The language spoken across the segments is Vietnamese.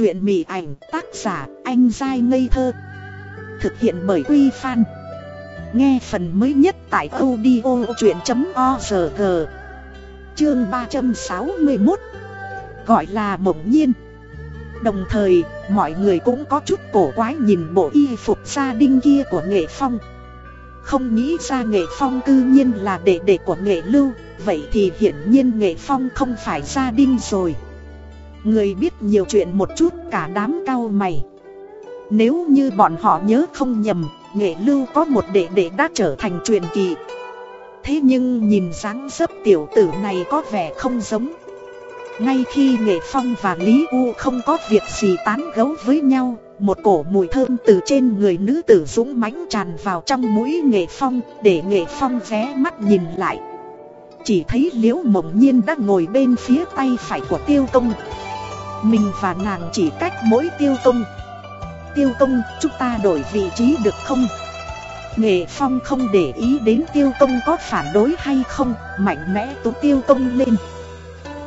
Chuyện mị ảnh tác giả anh dai ngây thơ. Thực hiện bởi Quy Phan. Nghe phần mới nhất tại audio chuyện.org Chương 361 Gọi là mộng nhiên. Đồng thời, mọi người cũng có chút cổ quái nhìn bộ y phục gia đình kia của nghệ phong. Không nghĩ ra nghệ phong cư nhiên là đệ đệ của nghệ lưu Vậy thì hiển nhiên nghệ phong không phải gia đình rồi. Người biết nhiều chuyện một chút, cả đám cao mày. Nếu như bọn họ nhớ không nhầm, Nghệ lưu có một đệ đệ đã trở thành truyền kỳ. Thế nhưng nhìn dáng dấp tiểu tử này có vẻ không giống. Ngay khi Nghệ Phong và Lý U không có việc gì tán gấu với nhau, Một cổ mùi thơm từ trên người nữ tử dũng mãnh tràn vào trong mũi Nghệ Phong, Để Nghệ Phong ghé mắt nhìn lại. Chỉ thấy Liễu Mộng Nhiên đã ngồi bên phía tay phải của Tiêu Công mình và nàng chỉ cách mỗi tiêu công. Tiêu công, chúng ta đổi vị trí được không? Nghệ phong không để ý đến tiêu công có phản đối hay không, Mạnh mẽ tú tiêu công lên.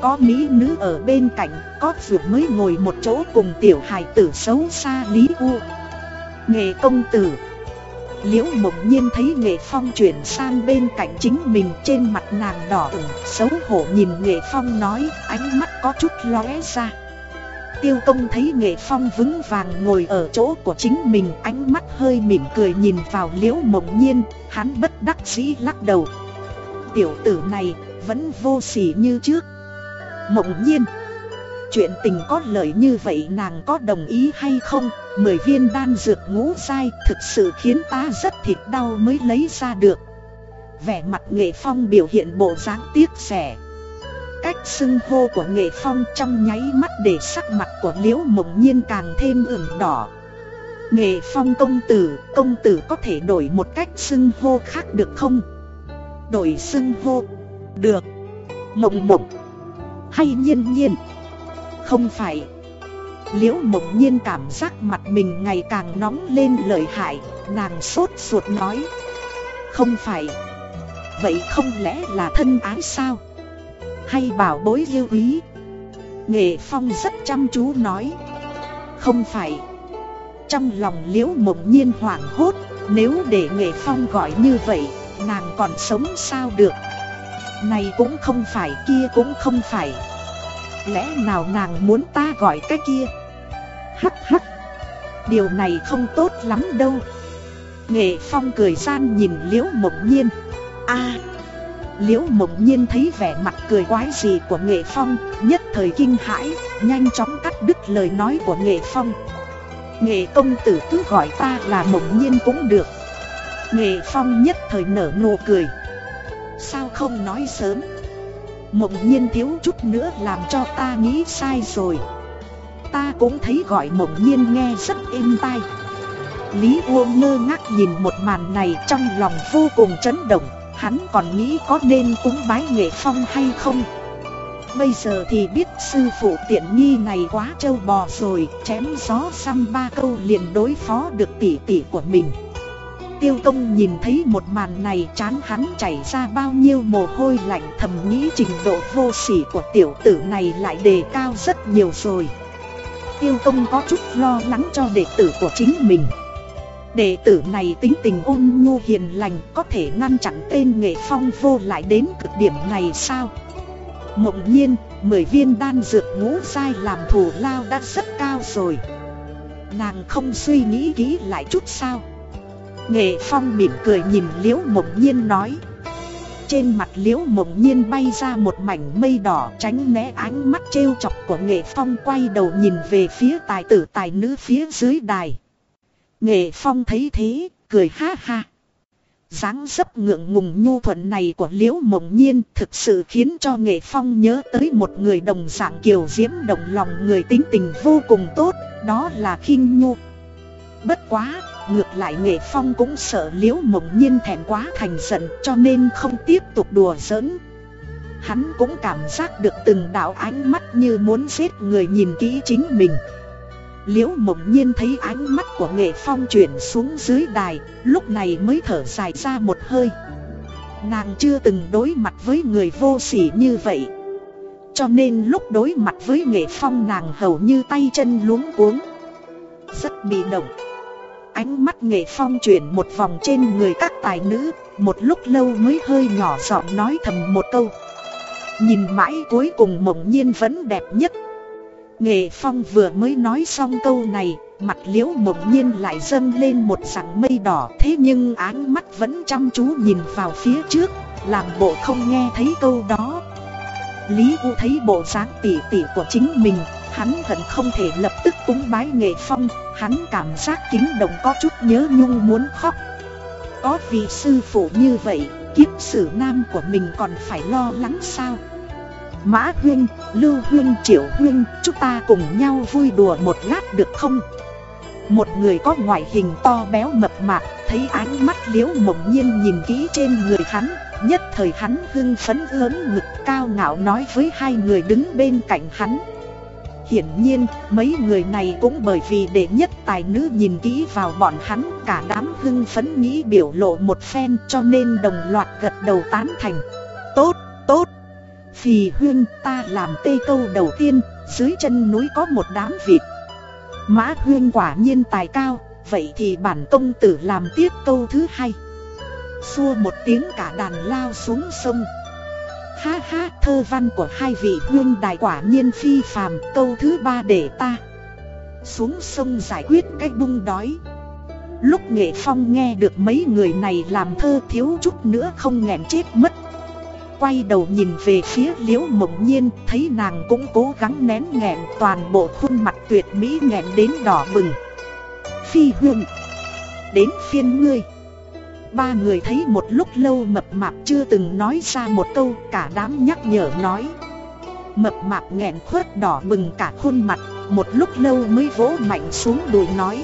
Có mỹ nữ ở bên cạnh, Có vừa mới ngồi một chỗ cùng tiểu hài tử xấu xa Lý U. Nghệ công tử. Liễu mộng nhiên thấy nghệ phong chuyển sang bên cạnh chính mình trên mặt nàng đỏ ửng, Xấu hổ nhìn nghệ phong nói, ánh mắt có chút lóe ra. Tiêu công thấy nghệ phong vững vàng ngồi ở chỗ của chính mình, Ánh mắt hơi mỉm cười nhìn vào liễu mộng nhiên, Hắn bất đắc dĩ lắc đầu. Tiểu tử này vẫn vô sỉ như trước. Mộng nhiên, Chuyện tình có lợi như vậy nàng có đồng ý hay không? Mười viên đan dược ngũ sai Thực sự khiến ta rất thịt đau mới lấy ra được. Vẻ mặt nghệ phong biểu hiện bộ dáng tiếc rẻ cách xưng hô của nghệ phong trong nháy mắt để sắc mặt của liễu mộng nhiên càng thêm ửng đỏ. Nghệ phong công tử công tử có thể đổi một cách xưng hô khác được không? Đổi xưng hô, được. Mộng mộng, hay nhiên nhiên. Không phải. Liễu mộng nhiên cảm giác mặt mình ngày càng nóng lên lợi hại, nàng sốt ruột nói. Không phải. Vậy không lẽ là thân ái sao? Hay bảo bối yêu ý. Nghệ Phong rất chăm chú nói. Không phải. Trong lòng liễu mộng nhiên hoảng hốt, Nếu để Nghệ Phong gọi như vậy, Nàng còn sống sao được? Này cũng không phải, kia cũng không phải. Lẽ nào nàng muốn ta gọi cái kia? Hắc hắc. Điều này không tốt lắm đâu. Nghệ Phong cười gian nhìn liễu mộng nhiên. A Liễu mộng nhiên thấy vẻ mặt cười quái gì của nghệ phong, Nhất thời kinh hãi, Nhanh chóng cắt đứt lời nói của nghệ phong. Nghệ công tử cứ gọi ta là mộng nhiên cũng được. Nghệ phong nhất thời nở nụ cười. Sao không nói sớm? Mộng nhiên thiếu chút nữa làm cho ta nghĩ sai rồi. Ta cũng thấy gọi mộng nhiên nghe rất êm tai. Lý Uông ngơ ngác nhìn một màn này trong lòng vô cùng chấn động. Hắn còn nghĩ có nên cúng bái nghệ phong hay không. Bây giờ thì biết sư phụ tiện nghi này quá trâu bò rồi, Chém gió xăm ba câu liền đối phó được tỷ tỷ của mình. Tiêu công nhìn thấy một màn này, chán hắn chảy ra bao nhiêu mồ hôi lạnh, thầm nghĩ trình độ vô sỉ của tiểu tử này lại đề cao rất nhiều rồi. Tiêu công có chút lo lắng cho đệ tử của chính mình. Đệ tử này tính tình ôn nhu hiền lành có thể ngăn chặn tên nghệ phong vô lại đến cực điểm này sao? Mộng nhiên, 10 viên đan dược ngũ dai làm thủ lao đã rất cao rồi. Nàng không suy nghĩ kỹ lại chút sao? Nghệ phong mỉm cười nhìn liễu mộng nhiên nói. Trên mặt liễu mộng nhiên bay ra một mảnh mây đỏ tránh né ánh mắt trêu chọc của nghệ phong quay đầu nhìn về phía tài tử tài nữ phía dưới đài. Nghệ Phong thấy thế, cười ha ha. dáng dấp ngượng ngùng nhu thuận này của Liễu Mộng Nhiên thực sự khiến cho Nghệ Phong nhớ tới một người đồng dạng kiều diễm đồng lòng người tính tình vô cùng tốt, đó là khinh nhu. Bất quá, ngược lại Nghệ Phong cũng sợ Liễu Mộng Nhiên thèm quá thành giận cho nên không tiếp tục đùa giỡn. Hắn cũng cảm giác được từng đạo ánh mắt như muốn giết người nhìn kỹ chính mình. Liễu mộng nhiên thấy ánh mắt của nghệ phong chuyển xuống dưới đài, Lúc này mới thở dài ra một hơi. Nàng chưa từng đối mặt với người vô sỉ như vậy. Cho nên lúc đối mặt với nghệ phong nàng hầu như tay chân luống cuống. Rất bị động. Ánh mắt nghệ phong chuyển một vòng trên người các tài nữ, Một lúc lâu mới hơi nhỏ giọng nói thầm một câu. Nhìn mãi cuối cùng mộng nhiên vẫn đẹp nhất. Nghệ phong vừa mới nói xong câu này, Mặt liễu mộng nhiên lại dâng lên một dạng mây đỏ. Thế nhưng áng mắt vẫn chăm chú nhìn vào phía trước, Làm bộ không nghe thấy câu đó. Lý U thấy bộ dáng tỉ tỉ của chính mình, Hắn hận không thể lập tức cúng bái nghệ phong, Hắn cảm giác kính đồng có chút nhớ nhung muốn khóc. Có vị sư phụ như vậy, Kiếp sử nam của mình còn phải lo lắng sao? Mã Huyên, Lưu Huyên, Triệu Huyên Chúng ta cùng nhau vui đùa một lát được không? Một người có ngoại hình to béo mập mạp Thấy ánh mắt liễu mộng nhiên nhìn kỹ trên người hắn Nhất thời hắn hưng phấn lớn ngực cao ngạo nói với hai người đứng bên cạnh hắn. Hiển nhiên, mấy người này cũng bởi vì để nhất tài nữ nhìn kỹ vào bọn hắn Cả đám hưng phấn nghĩ biểu lộ một phen cho nên đồng loạt gật đầu tán thành. Tốt Phì huyên ta làm tê câu đầu tiên, dưới chân núi có một đám vịt. Mã huyên quả nhiên tài cao, vậy thì bản công tử làm tiếp câu thứ hai. Xua một tiếng cả đàn lao xuống sông. Ha ha thơ văn của hai vị huyên đài quả nhiên phi phàm câu thứ ba để ta. Xuống sông giải quyết cách bung đói. Lúc nghệ phong nghe được mấy người này làm thơ thiếu chút nữa không nghẹn chết mất. Quay đầu nhìn về phía liễu mộng nhiên, Thấy nàng cũng cố gắng nén nghẹn, toàn bộ khuôn mặt tuyệt mỹ nghẹn đến đỏ bừng. Phi hương, Đến phiên ngươi. Ba người thấy một lúc lâu mập mạp chưa từng nói ra một câu, Cả đám nhắc nhở nói. Mập mạp nghẹn khuất đỏ bừng cả khuôn mặt, Một lúc lâu mới vỗ mạnh xuống đùi nói.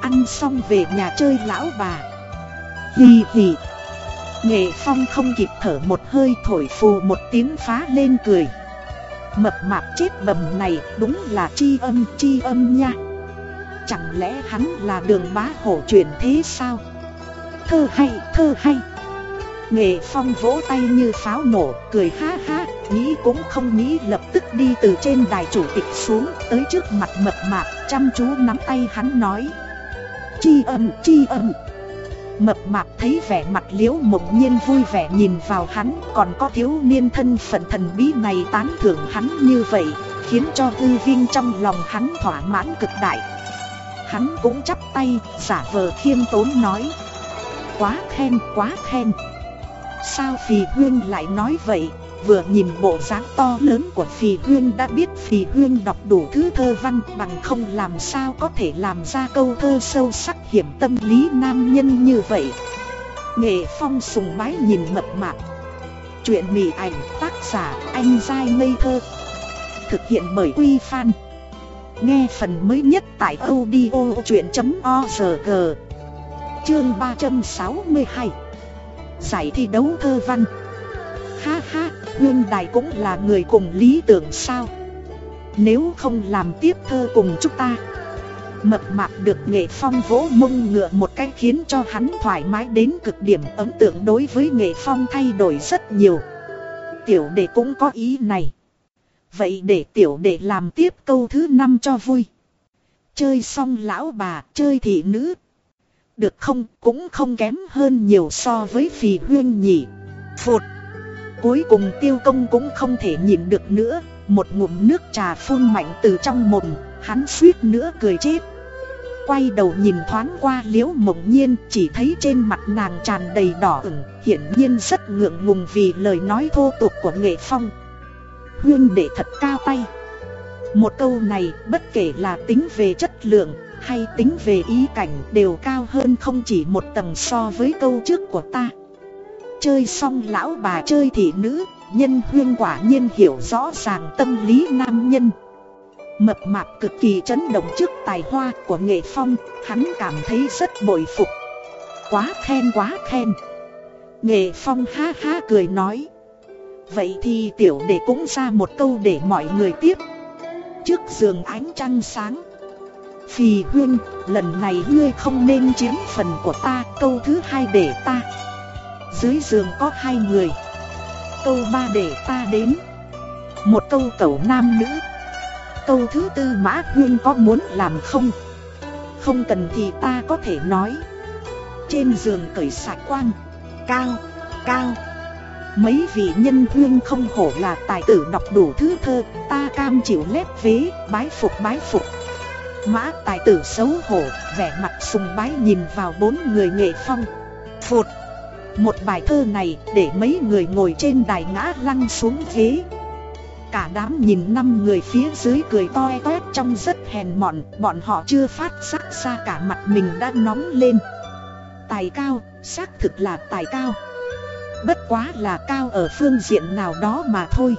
Ăn xong về nhà chơi lão bà. Hì hì. Nghệ phong không kịp thở một hơi thổi phù một tiếng phá lên cười. Mập mạp chết bầm này đúng là chi âm chi âm nha. Chẳng lẽ hắn là đường bá hổ truyền thế sao? Thơ hay thơ hay. Nghệ phong vỗ tay như pháo nổ, cười ha ha, Nghĩ cũng không nghĩ lập tức đi từ trên đài chủ tịch xuống Tới trước mặt mập mạp chăm chú nắm tay hắn nói. Chi âm chi âm. Mập mạp thấy vẻ mặt liễu mộng nhiên vui vẻ nhìn vào hắn, Còn có thiếu niên thân phận thần bí này tán thưởng hắn như vậy, Khiến cho tư vinh trong lòng hắn thỏa mãn cực đại. Hắn cũng chắp tay, giả vờ khiêm tốn nói, Quá khen quá khen. Sao Phì Huyên lại nói vậy? Vừa nhìn bộ dáng to lớn của Phì Huyên đã biết Phì Huyên đọc đủ thứ thơ văn bằng không làm sao có thể làm ra câu thơ sâu sắc hiểm tâm lý nam nhân như vậy. Nghệ Phong sùng bái nhìn mập mạp. Chuyện mỉ ảnh tác giả anh dai ngây thơ. Thực hiện bởi Quy Phan. Nghe phần mới nhất tại audio chuyện.org Chương 362 Giải thi đấu thơ văn Nguyên Đại Đài cũng là người cùng lý tưởng sao? Nếu không làm tiếp thơ cùng chúng ta Mập mạp được nghệ phong vỗ mông ngựa một cách khiến cho hắn thoải mái đến cực điểm ấn tượng đối với nghệ phong thay đổi rất nhiều. Tiểu đệ cũng có ý này. Vậy để tiểu đệ làm tiếp câu thứ năm cho vui. Chơi xong lão bà, chơi thị nữ. Được không, cũng không kém hơn nhiều so với phì huyên nhỉ. Phụt. Cuối cùng tiêu công cũng không thể nhìn được nữa, Một ngụm nước trà phun mạnh từ trong mồm, Hắn suýt nữa cười chết. Quay đầu nhìn thoáng qua liễu mộng nhiên, Chỉ thấy trên mặt nàng tràn đầy đỏ ửng, Hiển nhiên rất ngượng ngùng vì lời nói thô tục của nghệ phong. Huyên để thật cao tay. Một câu này, bất kể là tính về chất lượng, hay tính về ý cảnh, đều cao hơn không chỉ một tầng so với câu trước của ta. Chơi xong lão bà chơi thị nữ, nhân huyên quả nhiên hiểu rõ ràng tâm lý nam nhân. Mập mạp cực kỳ chấn động trước tài hoa của nghệ phong, hắn cảm thấy rất bội phục. Quá khen quá khen. Nghệ phong ha ha cười nói. Vậy thì tiểu đệ cũng ra một câu để mọi người tiếp. Trước giường ánh trăng sáng. Phì huyên, lần này ngươi không nên chiếm phần của ta, câu thứ hai để ta. Dưới giường có hai người. Câu ba để ta đến. Một câu cầu nam nữ. Câu thứ tư Mã Huyên có muốn làm không? Không cần thì ta có thể nói. Trên giường cởi sạch quang. Cao, cao. Mấy vị nhân huyên không hổ là tài tử đọc đủ thứ thơ Ta cam chịu lép vế, bái phục bái phục. Mã tài tử xấu hổ, vẻ mặt sùng bái nhìn vào bốn người nghệ phong. Phụt. Một bài thơ này để mấy người ngồi trên đài ngã lăn xuống ghế. Cả đám nhìn năm người phía dưới cười toe toét trong rất hèn mọn Bọn họ chưa phát sắc xa cả mặt mình đã nóng lên. Tài cao, xác thực là tài cao. Bất quá là cao ở phương diện nào đó mà thôi.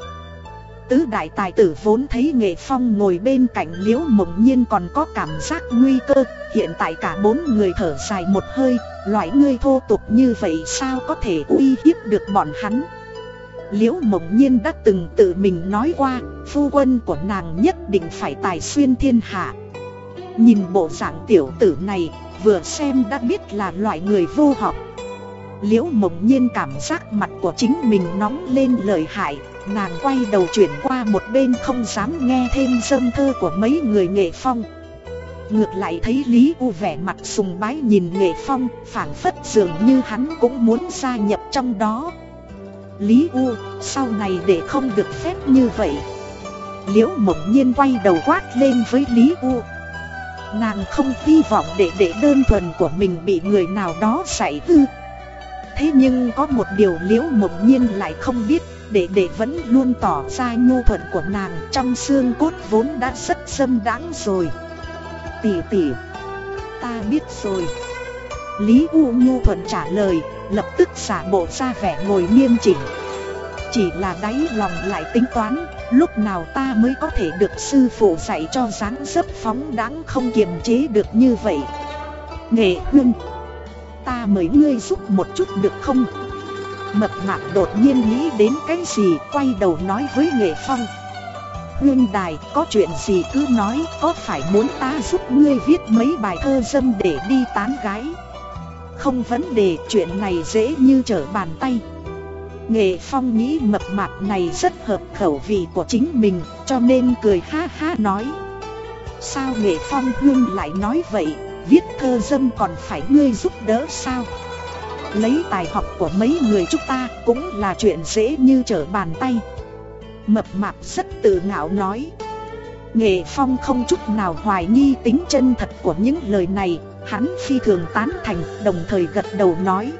Tứ đại tài tử vốn thấy nghệ phong ngồi bên cạnh liễu mộng nhiên còn có cảm giác nguy cơ, Hiện tại cả bốn người thở dài một hơi, Loại ngươi thô tục như vậy sao có thể uy hiếp được bọn hắn? Liễu mộng nhiên đã từng tự mình nói qua, Phu quân của nàng nhất định phải tài xuyên thiên hạ. Nhìn bộ dạng tiểu tử này, Vừa xem đã biết là loại người vô học. Liễu mộng nhiên cảm giác mặt của chính mình nóng lên lợi hại. Nàng quay đầu chuyển qua một bên không dám nghe thêm dâm thơ của mấy người nghệ phong. Ngược lại thấy Lý U vẻ mặt sùng bái nhìn nghệ phong Phản phất dường như hắn cũng muốn gia nhập trong đó. Lý U, sau này để không được phép như vậy. Liễu mộng nhiên quay đầu quát lên với Lý U. Nàng không hy vọng để để đơn thuần của mình bị người nào đó xảy hư. Thế nhưng có một điều liễu mộng nhiên lại không biết. Để đệ vẫn luôn tỏ ra nhu thuận của nàng Trong xương cốt vốn đã rất xâm đáng rồi. Tỷ tỷ Ta biết rồi. Lý U nhu thuận trả lời, Lập tức xả bộ ra vẻ ngồi nghiêm chỉnh. Chỉ là đáy lòng lại tính toán, Lúc nào ta mới có thể được sư phụ dạy cho dáng dấp phóng đáng không kiềm chế được như vậy? Nghệ hương, Ta mời ngươi giúp một chút được không? Mập mạp đột nhiên nghĩ đến cái gì, Quay đầu nói với Nghệ Phong. Huyên đài, có chuyện gì cứ nói, Có phải muốn ta giúp ngươi viết mấy bài thơ dâm để đi tán gái? Không vấn đề, chuyện này dễ như trở bàn tay. Nghệ Phong nghĩ mập mạp này rất hợp khẩu vị của chính mình, Cho nên cười ha ha nói. Sao Nghệ Phong Hương lại nói vậy, Viết thơ dâm còn phải ngươi giúp đỡ sao? Lấy tài học của mấy người chúng ta cũng là chuyện dễ như trở bàn tay. Mập mạp rất tự ngạo nói. Nghệ Phong không chút nào hoài nghi tính chân thật của những lời này, Hắn phi thường tán thành, đồng thời gật đầu nói.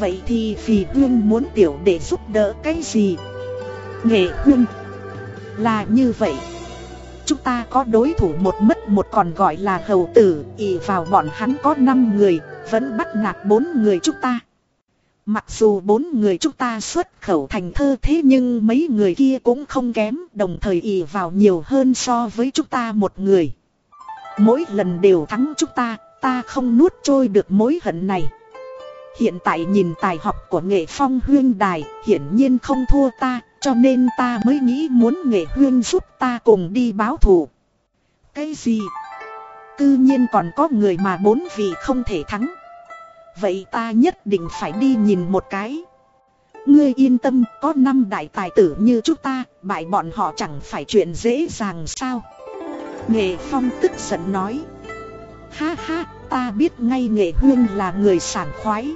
Vậy thì Phì Hương muốn tiểu để giúp đỡ cái gì? Nghệ Hương Là như vậy. Chúng ta có đối thủ một mất một còn gọi là hầu tử, ỷ vào bọn hắn có 5 người vẫn bắt nạt bốn người chúng ta. Mặc dù bốn người chúng ta xuất khẩu thành thơ thế nhưng mấy người kia cũng không kém, Đồng thời ỉ vào nhiều hơn so với chúng ta một người. Mỗi lần đều thắng chúng ta Ta không nuốt trôi được mối hận này. Hiện tại nhìn tài học của nghệ phong huyên đài, Hiển nhiên không thua ta, Cho nên ta mới nghĩ muốn nghệ huyên giúp ta cùng đi báo thù. Cái gì? Cư nhiên còn có người mà bốn vị không thể thắng. Vậy ta nhất định phải đi nhìn một cái. Ngươi yên tâm có năm đại tài tử như chúng ta Bại bọn họ chẳng phải chuyện dễ dàng sao? Nghệ phong tức giận nói. Ha ha ta biết ngay nghệ huyên là người sảng khoái.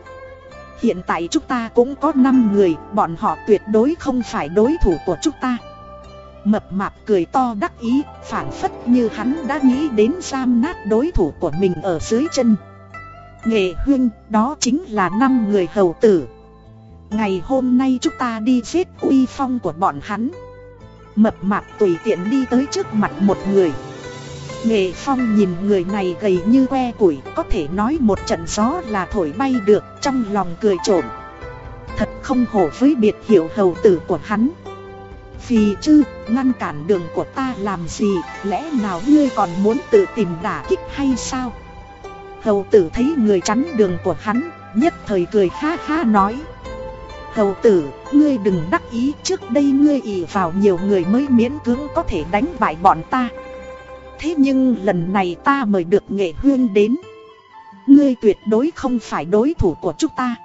Hiện tại chúng ta cũng có 5 người, bọn họ tuyệt đối không phải đối thủ của chúng ta. Mập mạp cười to đắc ý, phản phất như hắn đã nghĩ đến giam nát đối thủ của mình ở dưới chân. Nghệ huyên, đó chính là năm người hầu tử. Ngày hôm nay chúng ta đi giết uy phong của bọn hắn. Mập mạp tùy tiện đi tới trước mặt một người. Nghệ Phong nhìn người này gầy như que củi Có thể nói một trận gió là thổi bay được Trong lòng cười trộm Thật không hổ với biệt hiệu hầu tử của hắn phì chứ ngăn cản đường của ta làm gì Lẽ nào ngươi còn muốn tự tìm đả kích hay sao? Hầu tử thấy người chắn đường của hắn Nhất thời cười ha ha nói. Hầu tử, ngươi đừng đắc ý Trước đây ngươi ỉ vào nhiều người mới miễn cưỡng có thể đánh bại bọn ta. Thế nhưng lần này ta mời được nghệ huyên đến. Ngươi tuyệt đối không phải đối thủ của chúng ta.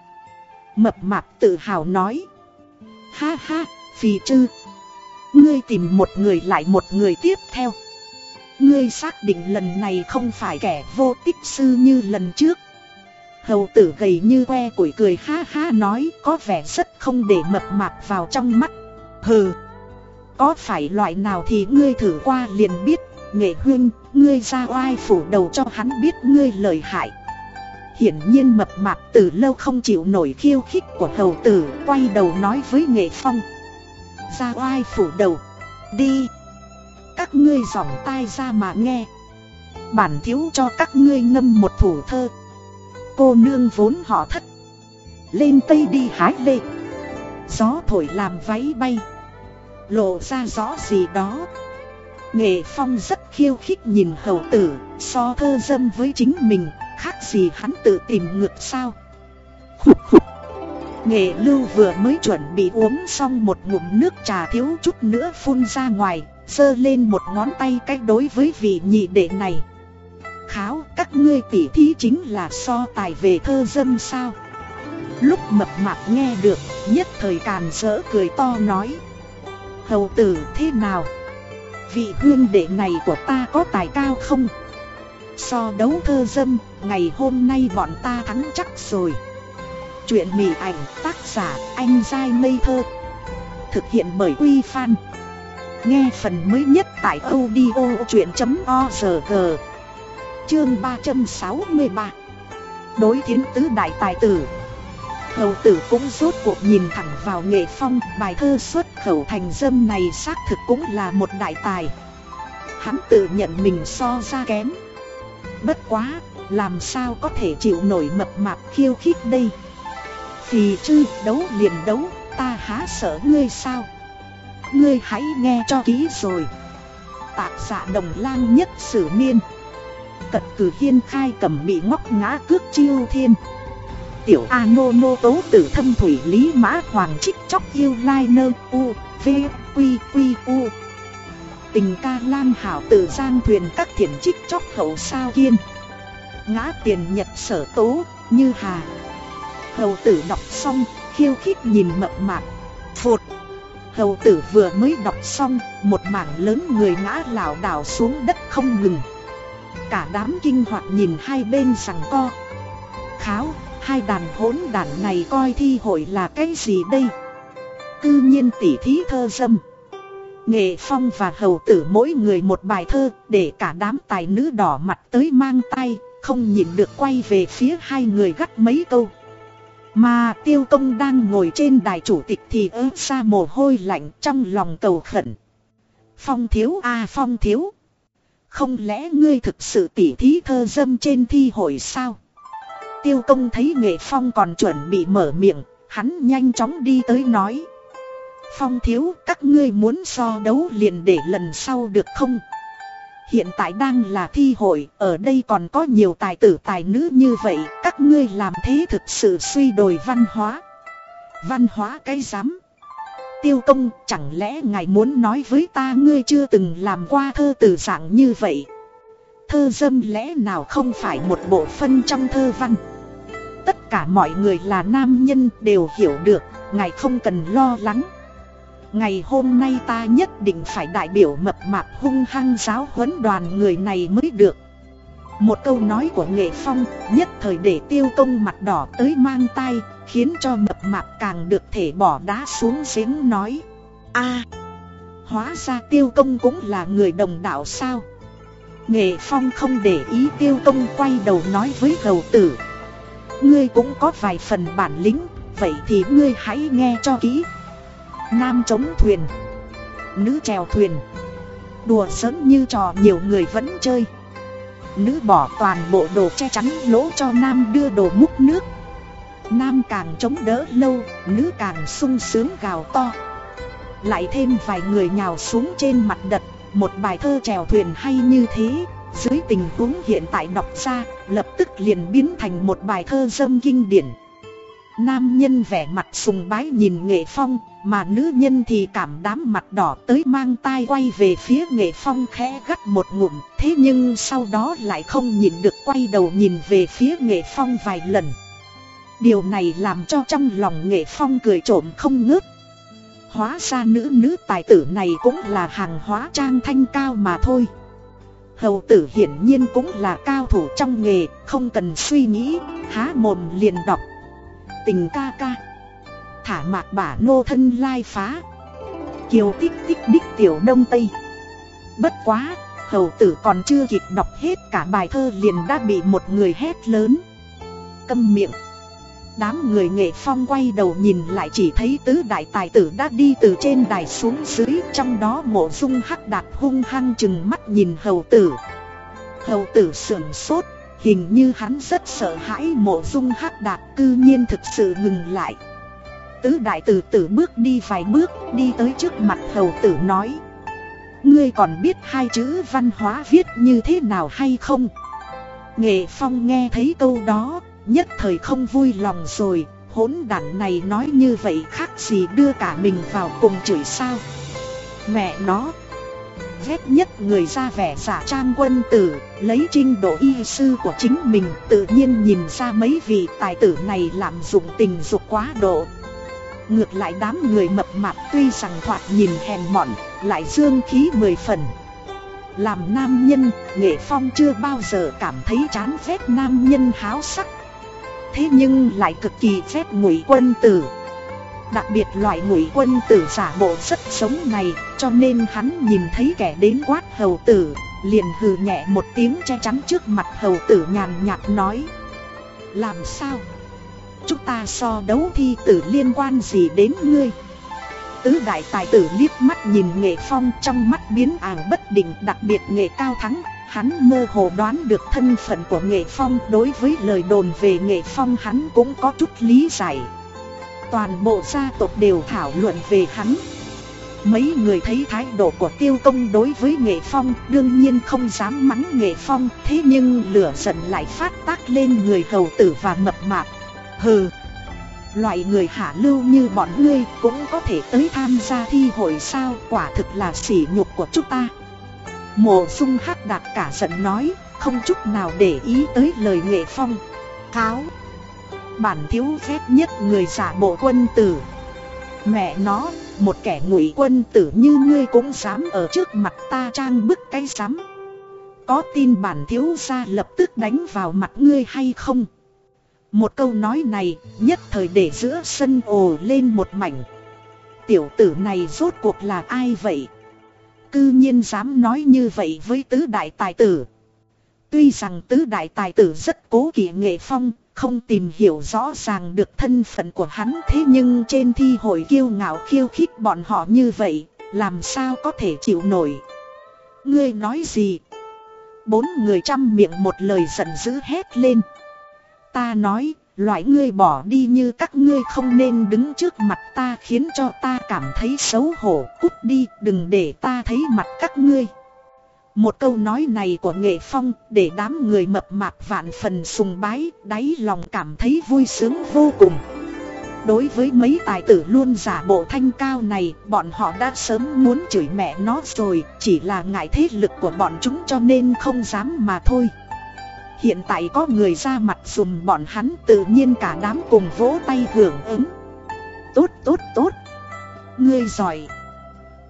Mập mạp tự hào nói. Ha ha, phì chư. Ngươi tìm một người lại một người tiếp theo. Ngươi xác định lần này không phải kẻ vô tích sư như lần trước. Hầu tử gầy như que củi cười ha ha nói có vẻ rất không để mập mạp vào trong mắt. Hừ Có phải loại nào thì ngươi thử qua liền biết Nghệ huynh, ngươi ra oai phủ đầu cho hắn biết ngươi lời hại. Hiển nhiên mập mạp từ lâu không chịu nổi khiêu khích của hầu tử Quay đầu nói với nghệ phong. Ra oai phủ đầu. Đi. Các ngươi giỏng tai ra mà nghe. Bản thiếu cho các ngươi ngâm một thủ thơ. Cô nương vốn họ thất. Lên tây đi hái lê. Gió thổi làm váy bay. Lộ ra rõ gì đó. Nghệ phong rất khiêu khích nhìn hầu tử, So thơ dâm với chính mình, Khác gì hắn tự tìm ngược sao. Khục khục. Nghệ lưu vừa mới chuẩn bị uống xong một ngụm nước trà thiếu chút nữa phun ra ngoài Sơ lên một ngón tay cách đối với vị nhị đệ này. Kháo, các ngươi tỉ thí chính là so tài về thơ dâm sao? Lúc mập mạp nghe được, nhất thời càn rỡ cười to nói. Hầu tử, thế nào? Vị hương đệ này của ta có tài cao không? So đấu thơ dâm, Ngày hôm nay bọn ta thắng chắc rồi. Chuyện mỉ ảnh tác giả anh dai ngây thơ. Thực hiện bởi Quy Phan. Nghe phần mới nhất tại audio chuyện.org Chương 363 Đối thiến tứ đại tài tử. Hầu tử cũng rốt cuộc nhìn thẳng vào nghệ phong. Bài thơ xuất khẩu thành dâm này xác thực cũng là một đại tài. Hắn tự nhận mình so ra kém. Bất quá, làm sao có thể chịu nổi mập mạp khiêu khích đây? Thì chư đấu liền đấu, ta há sợ ngươi sao? Ngươi hãy nghe cho kỹ rồi. Tạc giả đồng lang nhất sử miên Cận cử hiên khai cầm bị ngóc ngã cước chiêu thiên. Tiểu A nô nô tố tử thâm thủy lý mã hoàng trích chóc yêu lai nơ u v quy quy u. Tình ca lang hảo tử giang thuyền các thiền trích chóc hậu sao kiên. Ngã tiền nhật sở tố như hà. Hầu tử đọc xong khiêu khích nhìn mập mạp. Phụt! Hầu tử vừa mới đọc xong Một mảng lớn người ngã lảo đảo xuống đất không ngừng. Cả đám kinh hoạt nhìn hai bên rằng co. Kháo Hai đàn hỗn đàn này coi thi hội là cái gì đây? Cư nhiên tỉ thí thơ dâm. Nghệ Phong và Hầu Tử mỗi người một bài thơ để cả đám tài nữ đỏ mặt tới mang tay, không nhìn được quay về phía hai người gắt mấy câu. Mà Tiêu Công đang ngồi trên đài chủ tịch thì ớt ra mồ hôi lạnh trong lòng cầu khẩn. Phong thiếu a Phong thiếu. Không lẽ ngươi thực sự tỉ thí thơ dâm trên thi hội sao? Tiêu Công thấy Nghệ Phong còn chuẩn bị mở miệng, hắn nhanh chóng đi tới nói. Phong thiếu các ngươi muốn so đấu liền để lần sau được không? Hiện tại đang là thi hội, ở đây còn có nhiều tài tử tài nữ như vậy, ngươi làm thế thực sự suy đồi văn hóa. Văn hóa cái giám. Tiêu công, chẳng lẽ ngài muốn nói với ta ngươi chưa từng làm qua thơ từ dạng như vậy? Thơ dâm lẽ nào không phải một bộ phân trong thơ văn? Tất cả mọi người là nam nhân đều hiểu được, ngài không cần lo lắng. Ngày hôm nay ta nhất định phải đại biểu mập mạp hung hăng giáo huấn đoàn người này mới được một câu nói của nghệ phong, nhất thời để tiêu công mặt đỏ tới mang tay Khiến cho mập mạp càng được thể bỏ đá xuống giếng nói. A, hóa ra tiêu công cũng là người đồng đạo sao? Nghệ phong không để ý tiêu công quay đầu nói với gầu tử. Ngươi cũng có vài phần bản lĩnh, Vậy thì ngươi hãy nghe cho kỹ. Nam chống thuyền, Nữ chèo thuyền. Đùa sớm như trò nhiều người vẫn chơi. Nữ bỏ toàn bộ đồ che chắn lỗ cho nam đưa đồ múc nước. Nam càng chống đỡ lâu, nữ càng sung sướng gào to. Lại thêm vài người nhào xuống trên mặt đất Một bài thơ chèo thuyền hay như thế. Dưới tình huống hiện tại đọc ra Lập tức liền biến thành một bài thơ dâm kinh điển. Nam nhân vẻ mặt sùng bái nhìn nghệ phong mà nữ nhân thì cảm đám mặt đỏ tới mang tai quay về phía nghệ phong khẽ gắt một ngụm Thế nhưng sau đó lại không nhìn được quay đầu nhìn về phía nghệ phong vài lần. Điều này làm cho trong lòng nghệ phong cười trộm không ngớt. Hóa ra nữ nữ tài tử này cũng là hàng hóa trang thanh cao mà thôi. Hầu tử hiển nhiên cũng là cao thủ trong nghề Không cần suy nghĩ, há mồm liền đọc. Tình ca ca. Thả mạc bả nô thân lai phá. Kiều tích tích đích tiểu đông tây. Bất quá, hầu tử còn chưa kịp đọc hết cả bài thơ liền đã bị một người hét lớn. Câm miệng. Đám người nghệ phong quay đầu nhìn lại chỉ thấy tứ đại tài tử đã đi từ trên đài xuống dưới Trong đó mộ dung hắc đạt hung hăng chừng mắt nhìn hầu tử. Hầu tử sưởng sốt. Hình như hắn rất sợ hãi mộ dung hắc đạt cư nhiên thực sự ngừng lại Tứ đại tử tử bước đi vài bước đi tới trước mặt hầu tử nói Ngươi còn biết hai chữ văn hóa viết như thế nào hay không? Nghệ Phong nghe thấy câu đó, nhất thời không vui lòng rồi, hỗn đản này nói như vậy khác gì đưa cả mình vào cùng chửi sao? Mẹ nó! Ghét nhất người ra vẻ giả trang quân tử, lấy trinh độ y sư của chính mình tự nhiên nhìn ra mấy vị tài tử này làm dụng tình dục quá độ, Ngược lại đám người mập mạp tuy rằng thoạt nhìn hèn mọn, lại dương khí mười phần. Làm nam nhân, nghệ phong chưa bao giờ cảm thấy chán phép nam nhân háo sắc. Thế nhưng lại cực kỳ phép ngụy quân tử. Đặc biệt loại ngụy quân tử giả bộ rất sống này, cho nên hắn nhìn thấy kẻ đến quát hầu tử, liền hừ nhẹ một tiếng che chắn trước mặt hầu tử nhàn nhạt nói. Làm sao? Chúng ta so đấu thi tử liên quan gì đến ngươi Tứ đại tài tử liếc mắt nhìn nghệ phong trong mắt biến ảo bất định đặc biệt nghệ cao thắng Hắn mơ hồ đoán được thân phận của nghệ phong đối với lời đồn về nghệ phong hắn cũng có chút lý giải Toàn bộ gia tộc đều thảo luận về hắn. Mấy người thấy thái độ của tiêu công đối với nghệ phong, đương nhiên không dám mắng nghệ phong, Thế nhưng lửa giận lại phát tác lên người hầu tử và mập mạp. Hừ, Loại người hạ lưu như bọn ngươi cũng có thể tới tham gia thi hội sao, Quả thực là sỉ nhục của chúng ta. Mộ dung hắc đạt cả giận nói, Không chút nào để ý tới lời nghệ phong. Cáo Bản thiếu phép nhất người giả bộ quân tử. Mẹ nó, Một kẻ ngụy quân tử như ngươi cũng dám ở trước mặt ta trang bức cái sắm Có tin bản thiếu gia lập tức đánh vào mặt ngươi hay không? Một câu nói này, nhất thời để giữa sân ồ lên một mảnh. Tiểu tử này rốt cuộc là ai vậy? Cư nhiên dám nói như vậy với tứ đại tài tử. Tuy rằng tứ đại tài tử rất cố kỵ nghệ phong không tìm hiểu rõ ràng được thân phận của hắn Thế nhưng trên thi hội kiêu ngạo khiêu khích bọn họ như vậy Làm sao có thể chịu nổi Ngươi nói gì? Bốn người trăm miệng một lời giận dữ hét lên Ta nói, loại ngươi bỏ đi như các ngươi không nên đứng trước mặt ta khiến cho ta cảm thấy xấu hổ, cút đi, đừng để ta thấy mặt các ngươi. Một câu nói này của nghệ phong để đám người mập mạp vạn phần sùng bái, đáy lòng cảm thấy vui sướng vô cùng. Đối với mấy tài tử luôn giả bộ thanh cao này, bọn họ đã sớm muốn chửi mẹ nó rồi, chỉ là ngại thế lực của bọn chúng cho nên không dám mà thôi. Hiện tại có người ra mặt dùm bọn hắn tự nhiên cả đám cùng vỗ tay hưởng ứng Tốt tốt tốt Ngươi giỏi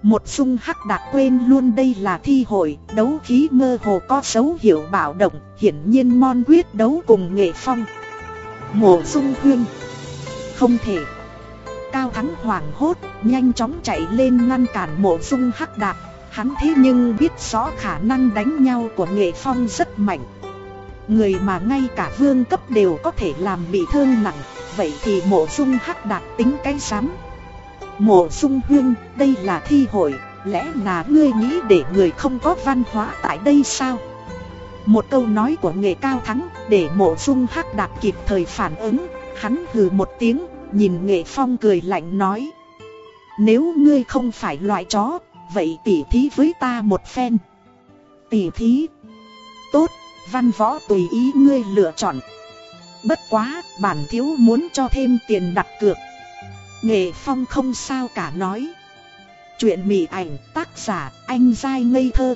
một Dung hắc đạt quên luôn đây là thi hội, Đấu khí mơ hồ có dấu hiệu bạo động, Hiển nhiên mon quyết đấu cùng nghệ phong. Mộ dung huyên. Không thể. Cao thắng hoảng hốt, Nhanh chóng chạy lên ngăn cản mộ dung hắc đạt. Hắn thế nhưng biết rõ khả năng đánh nhau của nghệ phong rất mạnh. Người mà ngay cả vương cấp đều có thể làm bị thương nặng, Vậy thì mộ dung hắc đạt tính cái rắm Mộ dung huyên, đây là thi hội Lẽ là ngươi nghĩ để người không có văn hóa tại đây sao Một câu nói của nghệ cao thắng Để mộ dung hắc đạt kịp thời phản ứng Hắn hừ một tiếng Nhìn nghệ phong cười lạnh nói Nếu ngươi không phải loại chó Vậy tỉ thí với ta một phen Tỉ thí Tốt văn võ tùy ý ngươi lựa chọn. Bất quá, bản thiếu muốn cho thêm tiền đặt cược. Nghệ Phong không sao cả nói. Chuyện mỉ ảnh tác giả anh dai ngây thơ.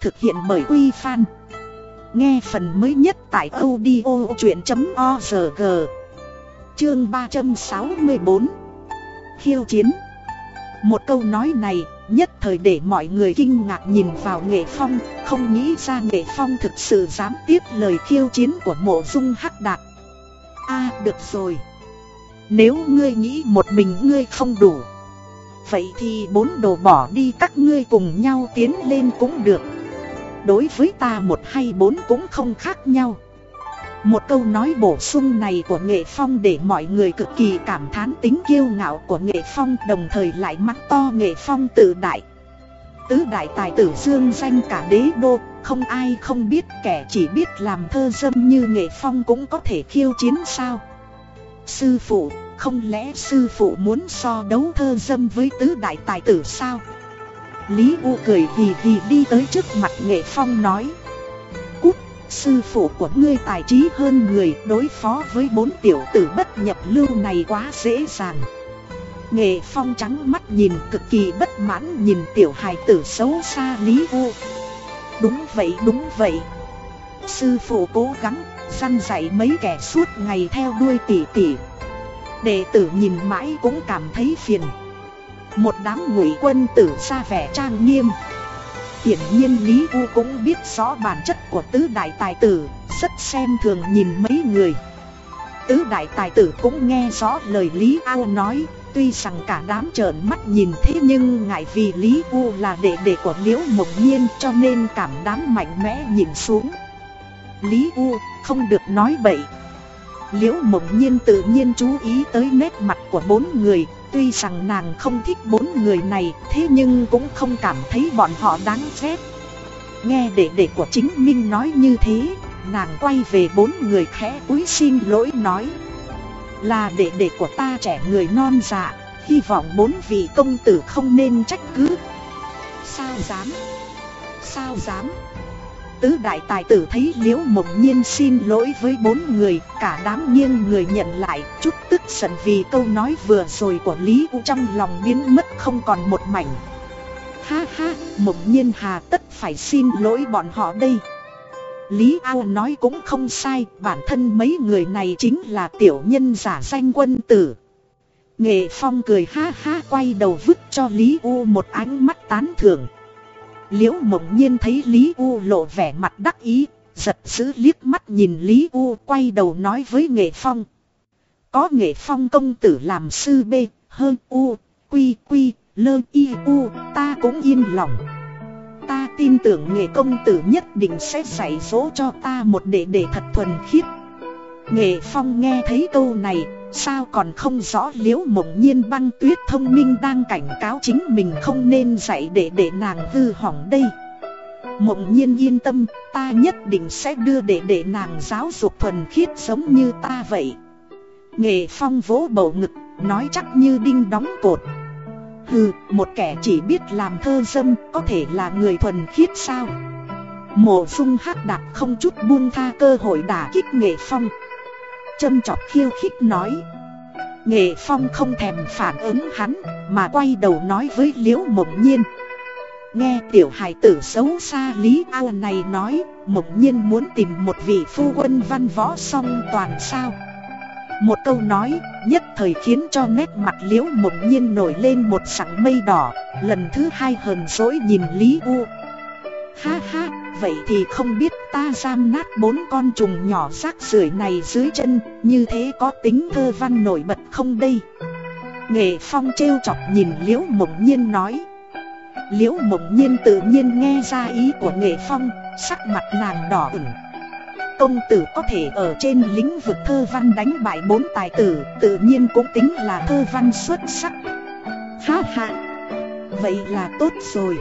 Thực hiện bởi Quy Phan. Nghe phần mới nhất tại audio chuyện.org Chương 364 Khiêu chiến Một câu nói này, nhất thời để mọi người kinh ngạc nhìn vào nghệ phong, Không nghĩ ra nghệ phong thực sự dám tiếp lời khiêu chiến của mộ dung hắc đạt a được rồi nếu ngươi nghĩ một mình ngươi không đủ Vậy thì bốn đồ bỏ đi các ngươi cùng nhau tiến lên cũng được Đối với ta một hay bốn cũng không khác nhau một câu nói bổ sung này của Nghệ Phong để mọi người cực kỳ cảm thán tính kiêu ngạo của Nghệ Phong đồng thời lại mắng to Nghệ Phong tự đại. Tứ đại tài tử dương danh cả đế đô, không ai không biết kẻ chỉ biết làm thơ dâm như Nghệ Phong cũng có thể khiêu chiến sao. Sư phụ, không lẽ sư phụ muốn so đấu thơ dâm với tứ đại tài tử sao? Lý U cười hì hì đi tới trước mặt Nghệ Phong nói Sư phụ của ngươi tài trí hơn người đối phó với bốn tiểu tử bất nhập lưu này quá dễ dàng Nghệ phong trắng mắt nhìn cực kỳ bất mãn nhìn tiểu hài tử xấu xa Lý U. Đúng vậy đúng vậy Sư phụ cố gắng săn dạy mấy kẻ suốt ngày theo đuôi tỉ tỉ Đệ tử nhìn mãi cũng cảm thấy phiền Một đám ngụy quân tử ra vẻ trang nghiêm Hiển nhiên Lý U cũng biết rõ bản chất của tứ đại tài tử, rất xem thường nhìn mấy người. Tứ đại tài tử cũng nghe rõ lời Lý U nói, tuy rằng cả đám trợn mắt nhìn thế nhưng ngại vì Lý U là đệ đệ của Liễu Mộng Nhiên cho nên cảm đám mạnh mẽ nhìn xuống. Lý U không được nói bậy. Liễu Mộng Nhiên tự nhiên chú ý tới nét mặt của bốn người, Tuy rằng nàng không thích bốn người này Thế nhưng cũng không cảm thấy bọn họ đáng ghét. Nghe đệ đệ của chính Minh nói như thế Nàng quay về bốn người khẽ cúi xin lỗi nói. Là đệ đệ của ta trẻ người non dạ Hy vọng bốn vị công tử không nên trách cứ. Sao dám? Sao dám? Tứ đại tài tử thấy liễu mộng nhiên xin lỗi với bốn người Cả đám nghiêng người nhận lại chút tức giận vì câu nói vừa rồi của Lý U trong lòng biến mất không còn một mảnh. Ha ha, mộng nhiên hà tất phải xin lỗi bọn họ đây. Lý Ao nói cũng không sai, bản thân mấy người này chính là tiểu nhân giả danh quân tử. Nghệ Phong cười ha ha quay đầu vứt cho Lý U một ánh mắt tán thưởng. Liễu mộng nhiên thấy Lý U lộ vẻ mặt đắc ý, giật giữ liếc mắt nhìn Lý U quay đầu nói với Nghệ Phong. Có Nghệ Phong công tử làm sư bê, hơn U, quy quy, lơ y U, ta cũng yên lòng. Ta tin tưởng Nghệ công tử nhất định sẽ dạy dỗ cho ta một đệ đệ thật thuần khiết. Nghệ Phong nghe thấy câu này, sao còn không rõ liễu mộng nhiên băng tuyết thông minh đang cảnh cáo chính mình không nên dạy để để nàng hư hỏng đây. Mộng nhiên yên tâm, ta nhất định sẽ đưa để để nàng giáo dục thuần khiết giống như ta vậy. Nghệ Phong vỗ bầu ngực, nói chắc như đinh đóng cột. Hừ, một kẻ chỉ biết làm thơ dâm có thể là người thuần khiết sao? Mộ dung hắc đặc không chút buông tha cơ hội đả kích Nghệ Phong châm chọc khiêu khích nói. Nghệ Phong không thèm phản ứng hắn, Mà quay đầu nói với Liễu Mộng Nhiên. Nghe tiểu hài tử xấu xa Lý Ao này nói, Mộng Nhiên muốn tìm một vị phu quân văn võ song toàn sao? Một câu nói, nhất thời khiến cho nét mặt Liễu Mộng Nhiên nổi lên một sẵn mây đỏ. Lần thứ hai hờn dỗi nhìn Lý U. Ha ha, vậy thì không biết ta giam nát bốn con trùng nhỏ rác rưởi này dưới chân, như thế có tính thơ văn nổi bật không đây? Nghệ Phong trêu chọc nhìn Liễu Mộng Nhiên nói. Liễu Mộng Nhiên tự nhiên nghe ra ý của Nghệ Phong, sắc mặt nàng đỏ ửng. Công tử có thể ở trên lĩnh vực thơ văn đánh bại bốn tài tử, tự nhiên cũng tính là thơ văn xuất sắc. Ha ha, vậy là tốt rồi.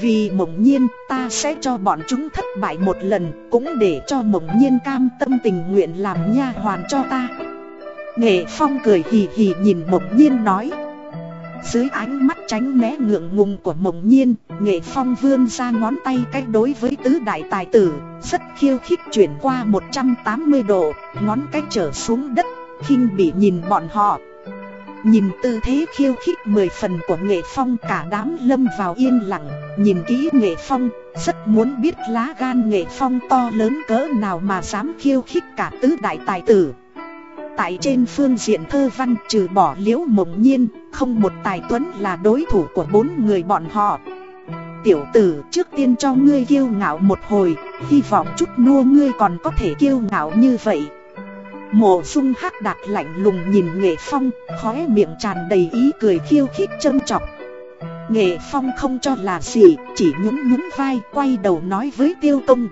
Vì mộng nhiên, ta sẽ cho bọn chúng thất bại một lần, Cũng để cho mộng nhiên cam tâm tình nguyện làm nha hoàn cho ta. Nghệ Phong cười hì hì nhìn mộng nhiên nói. Dưới ánh mắt tránh né ngượng ngùng của mộng nhiên, Nghệ Phong vươn ra ngón tay cách đối với tứ đại tài tử, Rất khiêu khích chuyển qua 180 độ, Ngón cách trở xuống đất, khinh bị nhìn bọn họ. Nhìn tư thế khiêu khích mười phần của nghệ phong, cả đám lâm vào yên lặng. Nhìn kỹ nghệ phong, Rất muốn biết lá gan nghệ phong to lớn cỡ nào mà dám khiêu khích cả tứ đại tài tử. Tại trên phương diện thơ văn trừ bỏ liễu mộng nhiên, Không một tài tuấn là đối thủ của bốn người bọn họ. Tiểu tử, trước tiên cho ngươi kiêu ngạo một hồi, Hy vọng chút nua ngươi còn có thể kiêu ngạo như vậy. Mộ dung hắc đạt lạnh lùng nhìn nghệ phong, Khóe miệng tràn đầy ý cười khiêu khích châm chọc. Nghệ phong không cho là gì, Chỉ nhún nhún vai, quay đầu nói với tiêu công.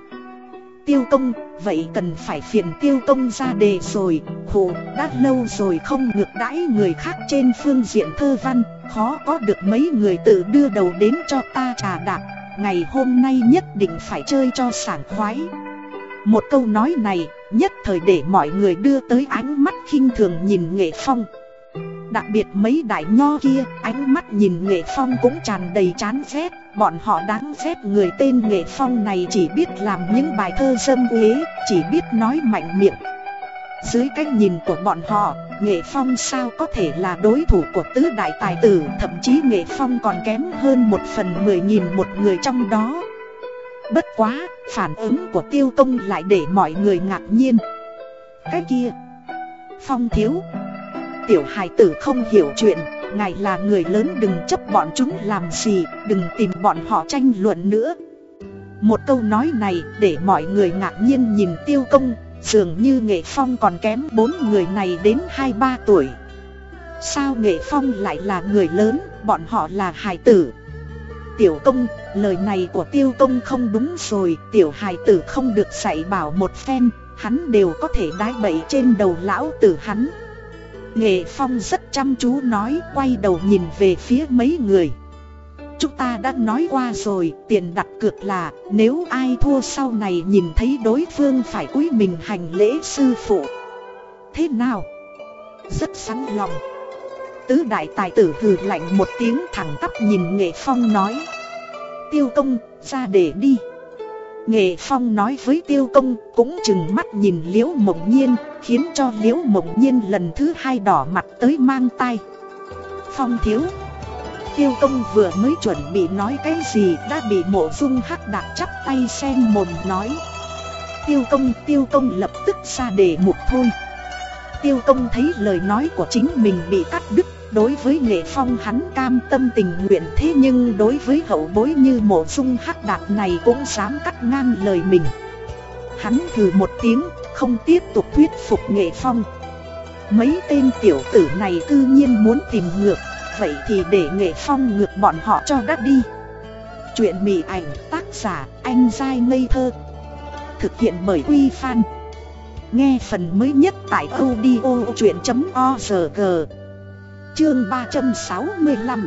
Tiêu công, Vậy cần phải phiền tiêu công ra đề rồi, Khổ, đã lâu rồi không ngược đãi người khác trên phương diện thơ văn, Khó có được mấy người tự đưa đầu đến cho ta trà đạp, Ngày hôm nay nhất định phải chơi cho sảng khoái. Một câu nói này nhất thời để mọi người đưa tới ánh mắt khinh thường nhìn nghệ phong. Đặc biệt mấy đại nho kia, ánh mắt nhìn nghệ phong cũng tràn đầy chán ghét. Bọn họ đáng ghét người tên nghệ phong này chỉ biết làm những bài thơ dâm uế, chỉ biết nói mạnh miệng. Dưới cách nhìn của bọn họ, nghệ phong sao có thể là đối thủ của tứ đại tài tử? Thậm chí nghệ phong còn kém hơn một phần mười nghìn một người trong đó. Bất quá, phản ứng của tiêu công lại để mọi người ngạc nhiên. Cái kia. Phong thiếu. Tiểu hài tử không hiểu chuyện Ngài là người lớn đừng chấp bọn chúng làm gì Đừng tìm bọn họ tranh luận nữa. Một câu nói này để mọi người ngạc nhiên nhìn tiêu công Dường như nghệ phong còn kém bốn người này đến 2-3 tuổi. Sao nghệ phong lại là người lớn Bọn họ là hài tử? Tiểu công, lời này của tiêu công không đúng rồi Tiểu hài tử không được dạy bảo một phen Hắn đều có thể đái bậy trên đầu lão tử hắn. Nghệ Phong rất chăm chú nói quay đầu nhìn về phía mấy người. Chúng ta đã nói qua rồi tiền đặt cược là nếu ai thua sau này nhìn thấy đối phương phải cúi mình hành lễ sư phụ. Thế nào? Rất sẵn lòng. Tứ đại tài tử hừ lạnh một tiếng thẳng tắp nhìn Nghệ Phong nói. Tiêu công, ra để đi. Nghệ Phong nói với Tiêu Công, cũng chừng mắt nhìn Liễu Mộng Nhiên, Khiến cho Liễu Mộng Nhiên lần thứ hai đỏ mặt tới mang tay Phong thiếu, Tiêu Công vừa mới chuẩn bị nói cái gì đã bị mộ dung hắc đạc chắp tay sen mồm nói. Tiêu Công Tiêu Công lập tức ra để mục thôi. Tiêu Công thấy lời nói của chính mình bị cắt đứt Đối với nghệ phong hắn cam tâm tình nguyện thế nhưng đối với hậu bối như mộ dung hắc đạt này cũng dám cắt ngang lời mình. Hắn hừ một tiếng, không tiếp tục thuyết phục nghệ phong. Mấy tên tiểu tử này cư nhiên muốn tìm ngược Vậy thì để nghệ phong ngược bọn họ cho đắt đi. Chuyện mì ảnh tác giả anh dai ngây thơ. Thực hiện bởi Quy Phan. Nghe phần mới nhất tại audio chuyện.org Chương 365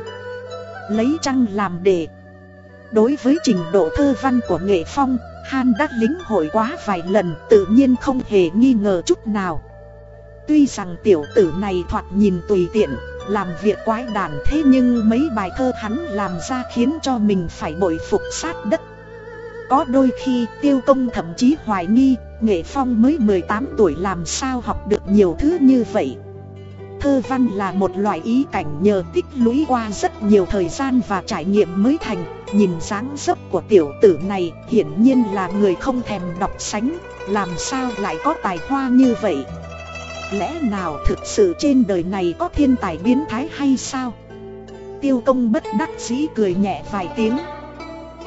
Lấy trăng làm đề. Đối với trình độ thơ văn của nghệ phong, Han đã lính hội quá vài lần tự nhiên không hề nghi ngờ chút nào. Tuy rằng tiểu tử này thoạt nhìn tùy tiện, Làm việc quái đản thế nhưng mấy bài thơ hắn làm ra khiến cho mình phải bội phục sát đất. Có đôi khi tiêu công thậm chí hoài nghi, Nghệ phong mới 18 tuổi làm sao học được nhiều thứ như vậy. Thơ văn là một loại ý cảnh nhờ tích lũy qua rất nhiều thời gian và trải nghiệm mới thành. Nhìn dáng dấp của tiểu tử này hiển nhiên là người không thèm đọc sánh. Làm sao lại có tài hoa như vậy? Lẽ nào thực sự trên đời này có thiên tài biến thái hay sao? Tiêu công bất đắc dĩ cười nhẹ vài tiếng.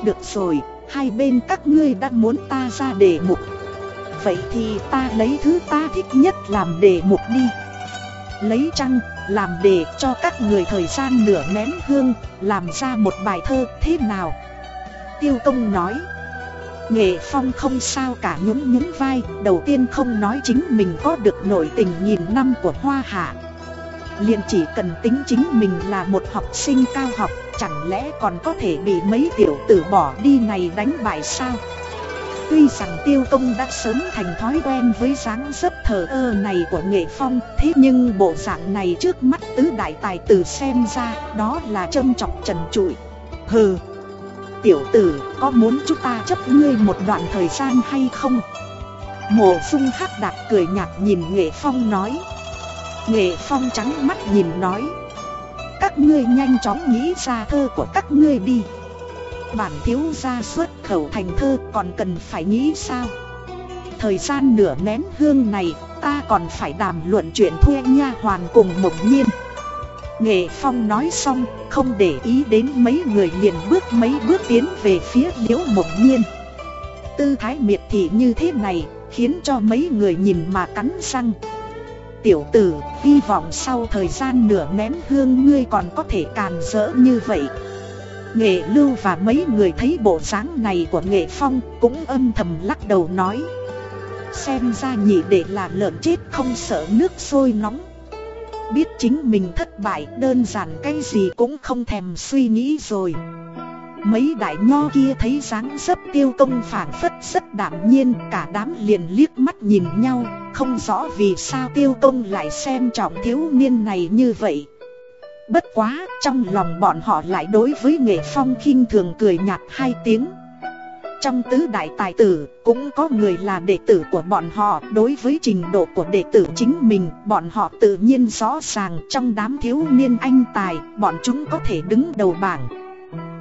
Được rồi, hai bên các ngươi đã muốn ta ra đề mục. Vậy thì ta lấy thứ ta thích nhất làm đề mục đi lấy trăng, làm để cho các người thời gian nửa nén hương, làm ra một bài thơ thế nào. Tiêu công nói, nghệ phong không sao cả nhún nhún vai, đầu tiên không nói chính mình có được nổi tình nghìn năm của hoa hạ. liền chỉ cần tính chính mình là một học sinh cao học, chẳng lẽ còn có thể bị mấy tiểu tử bỏ đi này đánh bại sao? Tuy rằng tiêu công đã sớm thành thói quen với dáng dấp thờ ơ này của nghệ phong, Thế nhưng bộ dạng này trước mắt tứ đại tài tử xem ra đó là châm chọc trần trụi. Hừ, Tiểu tử, có muốn chúng ta chấp ngươi một đoạn thời gian hay không? Mộ dung hắc đạt cười nhạt nhìn nghệ phong nói. Nghệ phong trắng mắt nhìn nói. Các ngươi nhanh chóng nghĩ ra thơ của các ngươi đi. Bản thiếu gia xuất khẩu thành thơ còn cần phải nghĩ sao? Thời gian nửa nén hương này ta còn phải đàm luận chuyện thuê nha hoàn cùng mộng nhiên Nghệ Phong nói xong, không để ý đến mấy người liền bước mấy bước tiến về phía liễu mộng nhiên. Tư thái miệt thị như thế này, khiến cho mấy người nhìn mà cắn răng. Tiểu tử, hy vọng sau thời gian nửa nén hương ngươi còn có thể càn rỡ như vậy. Nghệ lưu và mấy người thấy bộ dáng này của nghệ phong cũng âm thầm lắc đầu nói. Xem ra nhị để là lợn chết không sợ nước sôi nóng. Biết chính mình thất bại, đơn giản cái gì cũng không thèm suy nghĩ rồi. Mấy đại nho kia thấy dáng dấp tiêu công phản phất rất đảm nhiên, Cả đám liền liếc mắt nhìn nhau, Không rõ vì sao tiêu công lại xem trọng thiếu niên này như vậy. Bất quá trong lòng bọn họ lại đối với nghệ phong khinh thường cười nhạt hai tiếng. Trong tứ đại tài tử cũng có người là đệ tử của bọn họ. Đối với trình độ của đệ tử chính mình Bọn họ tự nhiên rõ ràng trong đám thiếu niên anh tài Bọn chúng có thể đứng đầu bảng.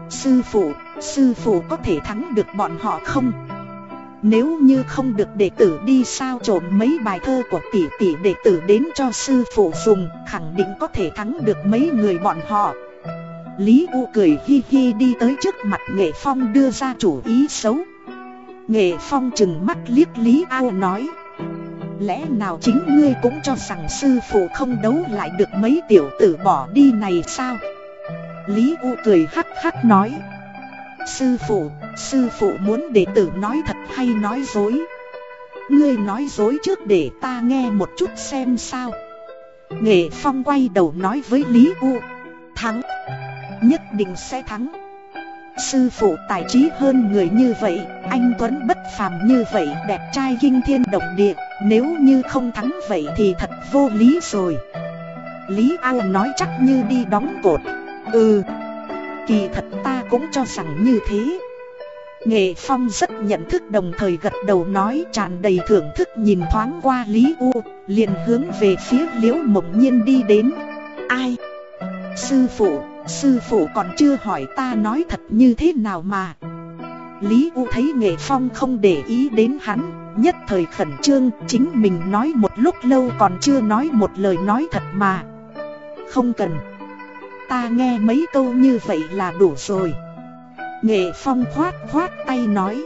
Sư phụ, sư phụ có thể thắng được bọn họ không? Nếu như không được đệ tử đi sao trộm mấy bài thơ của tỷ tỷ đệ tử đến cho sư phụ dùng, Khẳng định có thể thắng được mấy người bọn họ. Lý U cười hi hi đi tới trước mặt Nghệ Phong đưa ra chủ ý xấu. Nghệ Phong chừng mắt liếc Lý Ao nói, Lẽ nào chính ngươi cũng cho rằng sư phụ không đấu lại được mấy tiểu tử bỏ đi này sao? Lý U cười hắc hắc nói Sư phụ, sư phụ muốn đệ tử nói thật hay nói dối? Ngươi nói dối trước để ta nghe một chút xem sao. Nghệ Phong quay đầu nói với Lý U. Thắng. Nhất định sẽ thắng. Sư phụ tài trí hơn người như vậy Anh Tuấn bất phàm như vậy Đẹp trai kinh thiên động địa Nếu như không thắng vậy thì thật vô lý rồi. Lý An nói chắc như đi đóng cột. Ừ. Kỳ thật ta cũng cho rằng như thế. Nghệ Phong rất nhận thức đồng thời gật đầu nói tràn đầy thưởng thức nhìn thoáng qua Lý U Liền hướng về phía liễu mộng nhiên đi đến. Ai? Sư phụ, sư phụ còn chưa hỏi ta nói thật như thế nào mà. Lý U thấy Nghệ Phong không để ý đến hắn Nhất thời khẩn trương chính mình nói một lúc lâu còn chưa nói một lời nói thật mà. Không cần. Ta nghe mấy câu như vậy là đủ rồi. Nghệ Phong khoát khoát tay nói.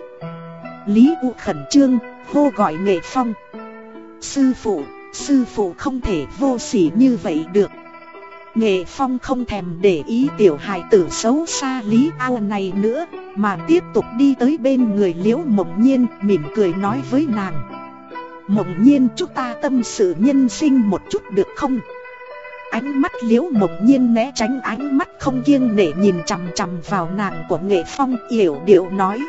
Lý U khẩn trương hô gọi Nghệ Phong. Sư phụ, sư phụ không thể vô sỉ như vậy được. Nghệ Phong không thèm để ý tiểu hài tử xấu xa Lý Ao này nữa Mà tiếp tục đi tới bên người Liễu Mộng Nhiên mỉm cười nói với nàng. Mộng Nhiên chúng ta tâm sự nhân sinh một chút được không? Ánh mắt Liễu Mộng Nhiên né tránh ánh mắt không kiêng nể nhìn chằm chằm vào nàng của Nghệ Phong yểu điệu nói.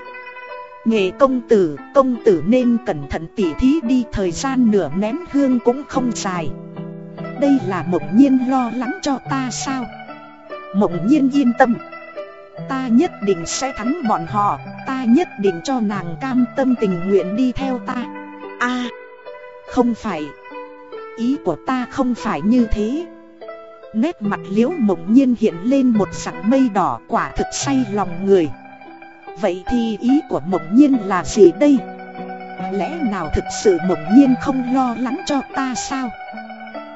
Nghệ công tử, công tử nên cẩn thận tỉ thí đi thời gian nửa nén hương cũng không dài. Đây là mộng nhiên lo lắng cho ta sao? Mộng nhiên yên tâm. Ta nhất định sẽ thắng bọn họ Ta nhất định cho nàng cam tâm tình nguyện đi theo ta. A không phải. Ý của ta không phải như thế. Nét mặt liễu mộng nhiên hiện lên một sẵn mây đỏ quả thực say lòng người. Vậy thì ý của mộng nhiên là gì đây? Lẽ nào thực sự mộng nhiên không lo lắng cho ta sao?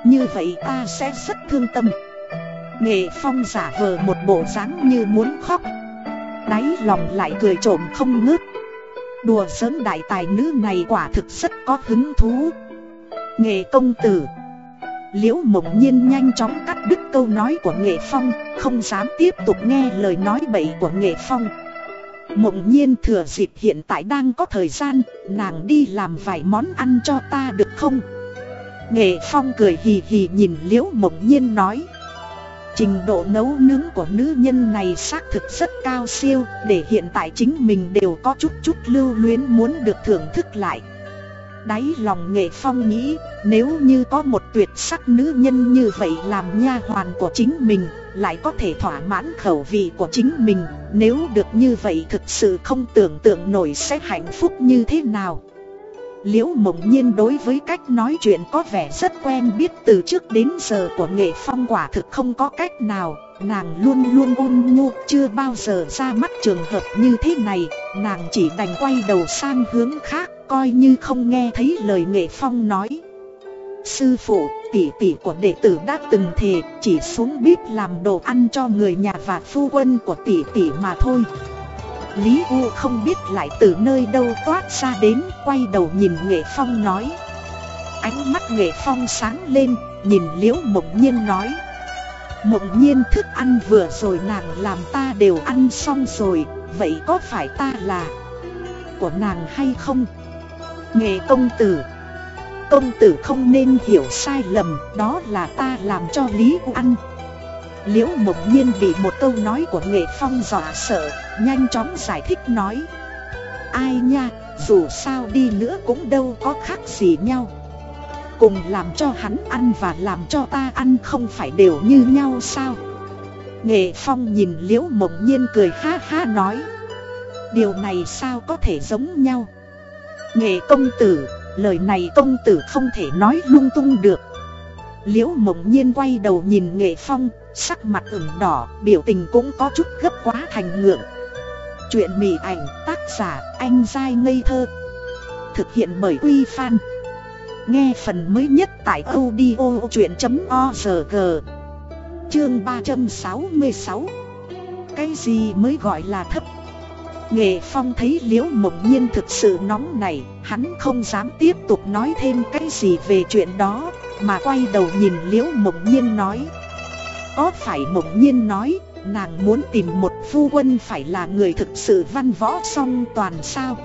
Như vậy ta sẽ rất thương tâm. Nghệ Phong giả vờ một bộ dáng như muốn khóc. Đáy lòng lại cười trộm không ngớt. Đùa sớm đại tài nữ này quả thực rất có hứng thú. Nghệ công tử Liễu mộng nhiên nhanh chóng cắt đứt câu nói của Nghệ Phong, Không dám tiếp tục nghe lời nói bậy của Nghệ Phong Mộng nhiên thừa dịp hiện tại đang có thời gian, Nàng đi làm vài món ăn cho ta được không? Nghệ Phong cười hì hì nhìn Liễu Mộng Nhiên nói, Trình độ nấu nướng của nữ nhân này xác thực rất cao siêu, Để hiện tại chính mình đều có chút chút lưu luyến muốn được thưởng thức lại Đáy lòng Nghệ Phong nghĩ, Nếu như có một tuyệt sắc nữ nhân như vậy làm nha hoàn của chính mình, Lại có thể thỏa mãn khẩu vị của chính mình, Nếu được như vậy thực sự không tưởng tượng nổi sẽ hạnh phúc như thế nào. Liễu mộng nhiên đối với cách nói chuyện có vẻ rất quen biết từ trước đến giờ của nghệ phong quả thực không có cách nào, Nàng luôn luôn ôn nhu, chưa bao giờ ra mắt trường hợp như thế này, Nàng chỉ đành quay đầu sang hướng khác coi như không nghe thấy lời nghệ phong nói. Sư phụ, tỷ tỷ của đệ tử đã từng thề chỉ xuống bếp làm đồ ăn cho người nhà và phu quân của tỷ tỷ mà thôi. Lý U không biết lại từ nơi đâu toát ra đến quay đầu nhìn Nghệ Phong nói. Ánh mắt Nghệ Phong sáng lên, nhìn Liễu Mộng Nhiên nói. Mộng Nhiên thức ăn vừa rồi nàng làm ta đều ăn xong rồi, vậy có phải ta là của nàng hay không? Nghề công tử. Công tử không nên hiểu sai lầm, đó là ta làm cho Lý ăn Liễu mộng nhiên bị một câu nói của nghệ phong dọa sợ, nhanh chóng giải thích nói Ai nha, dù sao đi nữa cũng đâu có khác gì nhau. Cùng làm cho hắn ăn và làm cho ta ăn không phải đều như nhau sao? Nghệ phong nhìn liễu mộng nhiên cười ha ha nói Điều này sao có thể giống nhau? Nghệ công tử, lời này công tử không thể nói lung tung được. Liễu mộng nhiên quay đầu nhìn nghệ phong Sắc mặt ửng đỏ, biểu tình cũng có chút gấp quá thành ngượng. Chuyện mỉ ảnh tác giả anh dai ngây thơ. Thực hiện bởi Quy Phan. Nghe phần mới nhất tại audio chuyện.org Chương 366 Cái gì mới gọi là thấp? Nghệ Phong thấy Liễu Mộng Nhiên thực sự nóng này, Hắn không dám tiếp tục nói thêm cái gì về chuyện đó, Mà quay đầu nhìn Liễu Mộng Nhiên nói. Có phải mộng nhiên nói, Nàng muốn tìm một phu quân phải là người thực sự văn võ song toàn sao?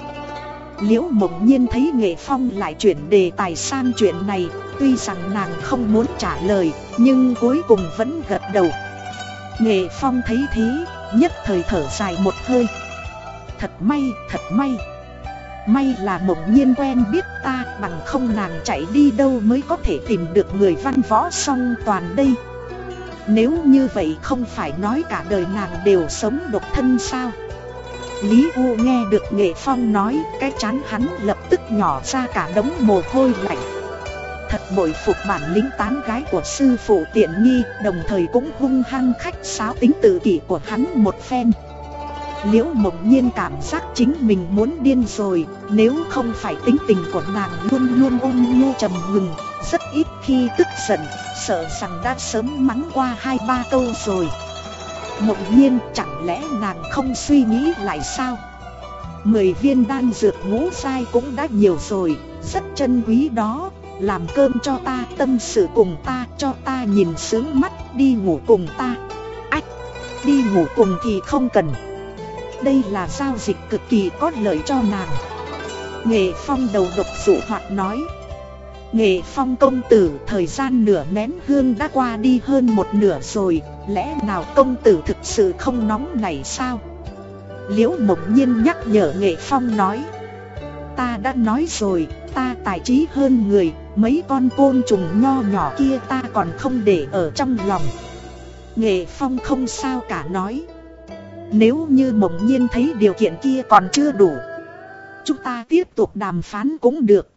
Liễu mộng nhiên thấy nghệ phong lại chuyển đề tài sang chuyện này, Tuy rằng nàng không muốn trả lời, Nhưng cuối cùng vẫn gật đầu. Nghệ phong thấy thế, Nhất thời thở dài một hơi. Thật may, thật may. May là mộng nhiên quen biết ta Bằng không nàng chạy đi đâu mới có thể tìm được người văn võ song toàn đây. Nếu như vậy không phải nói cả đời nàng đều sống độc thân sao? Lý U nghe được Nghệ Phong nói Cái chán hắn lập tức nhỏ ra cả đống mồ hôi lạnh. Thật bội phục bản lĩnh tán gái của sư phụ tiện nghi Đồng thời cũng hung hăng khách sáo tính tự kỷ của hắn một phen. Liễu mộng nhiên cảm giác chính mình muốn điên rồi, Nếu không phải tính tình của nàng luôn luôn ôn nhu trầm ngừng, Rất ít khi tức giận, Sợ rằng đã sớm mắng qua hai ba câu rồi. Mộng nhiên, chẳng lẽ nàng không suy nghĩ lại sao? Mười viên đan dược ngũ sai cũng đã nhiều rồi, Rất chân quý đó, Làm cơm cho ta, tâm sự cùng ta, Cho ta nhìn sướng mắt, đi ngủ cùng ta. Ách, Đi ngủ cùng thì không cần đây là giao dịch cực kỳ có lợi cho nàng. Nghệ phong đầu độc dụ hoạt nói. Nghệ phong công tử, thời gian nửa nén hương đã qua đi hơn một nửa rồi, Lẽ nào công tử thực sự không nóng này sao? Liễu mộng nhiên nhắc nhở nghệ phong nói. Ta đã nói rồi, ta tài trí hơn người, Mấy con côn trùng nho nhỏ kia ta còn không để ở trong lòng. Nghệ phong không sao cả nói nếu như mộng nhiên thấy điều kiện kia còn chưa đủ, Chúng ta tiếp tục đàm phán cũng được.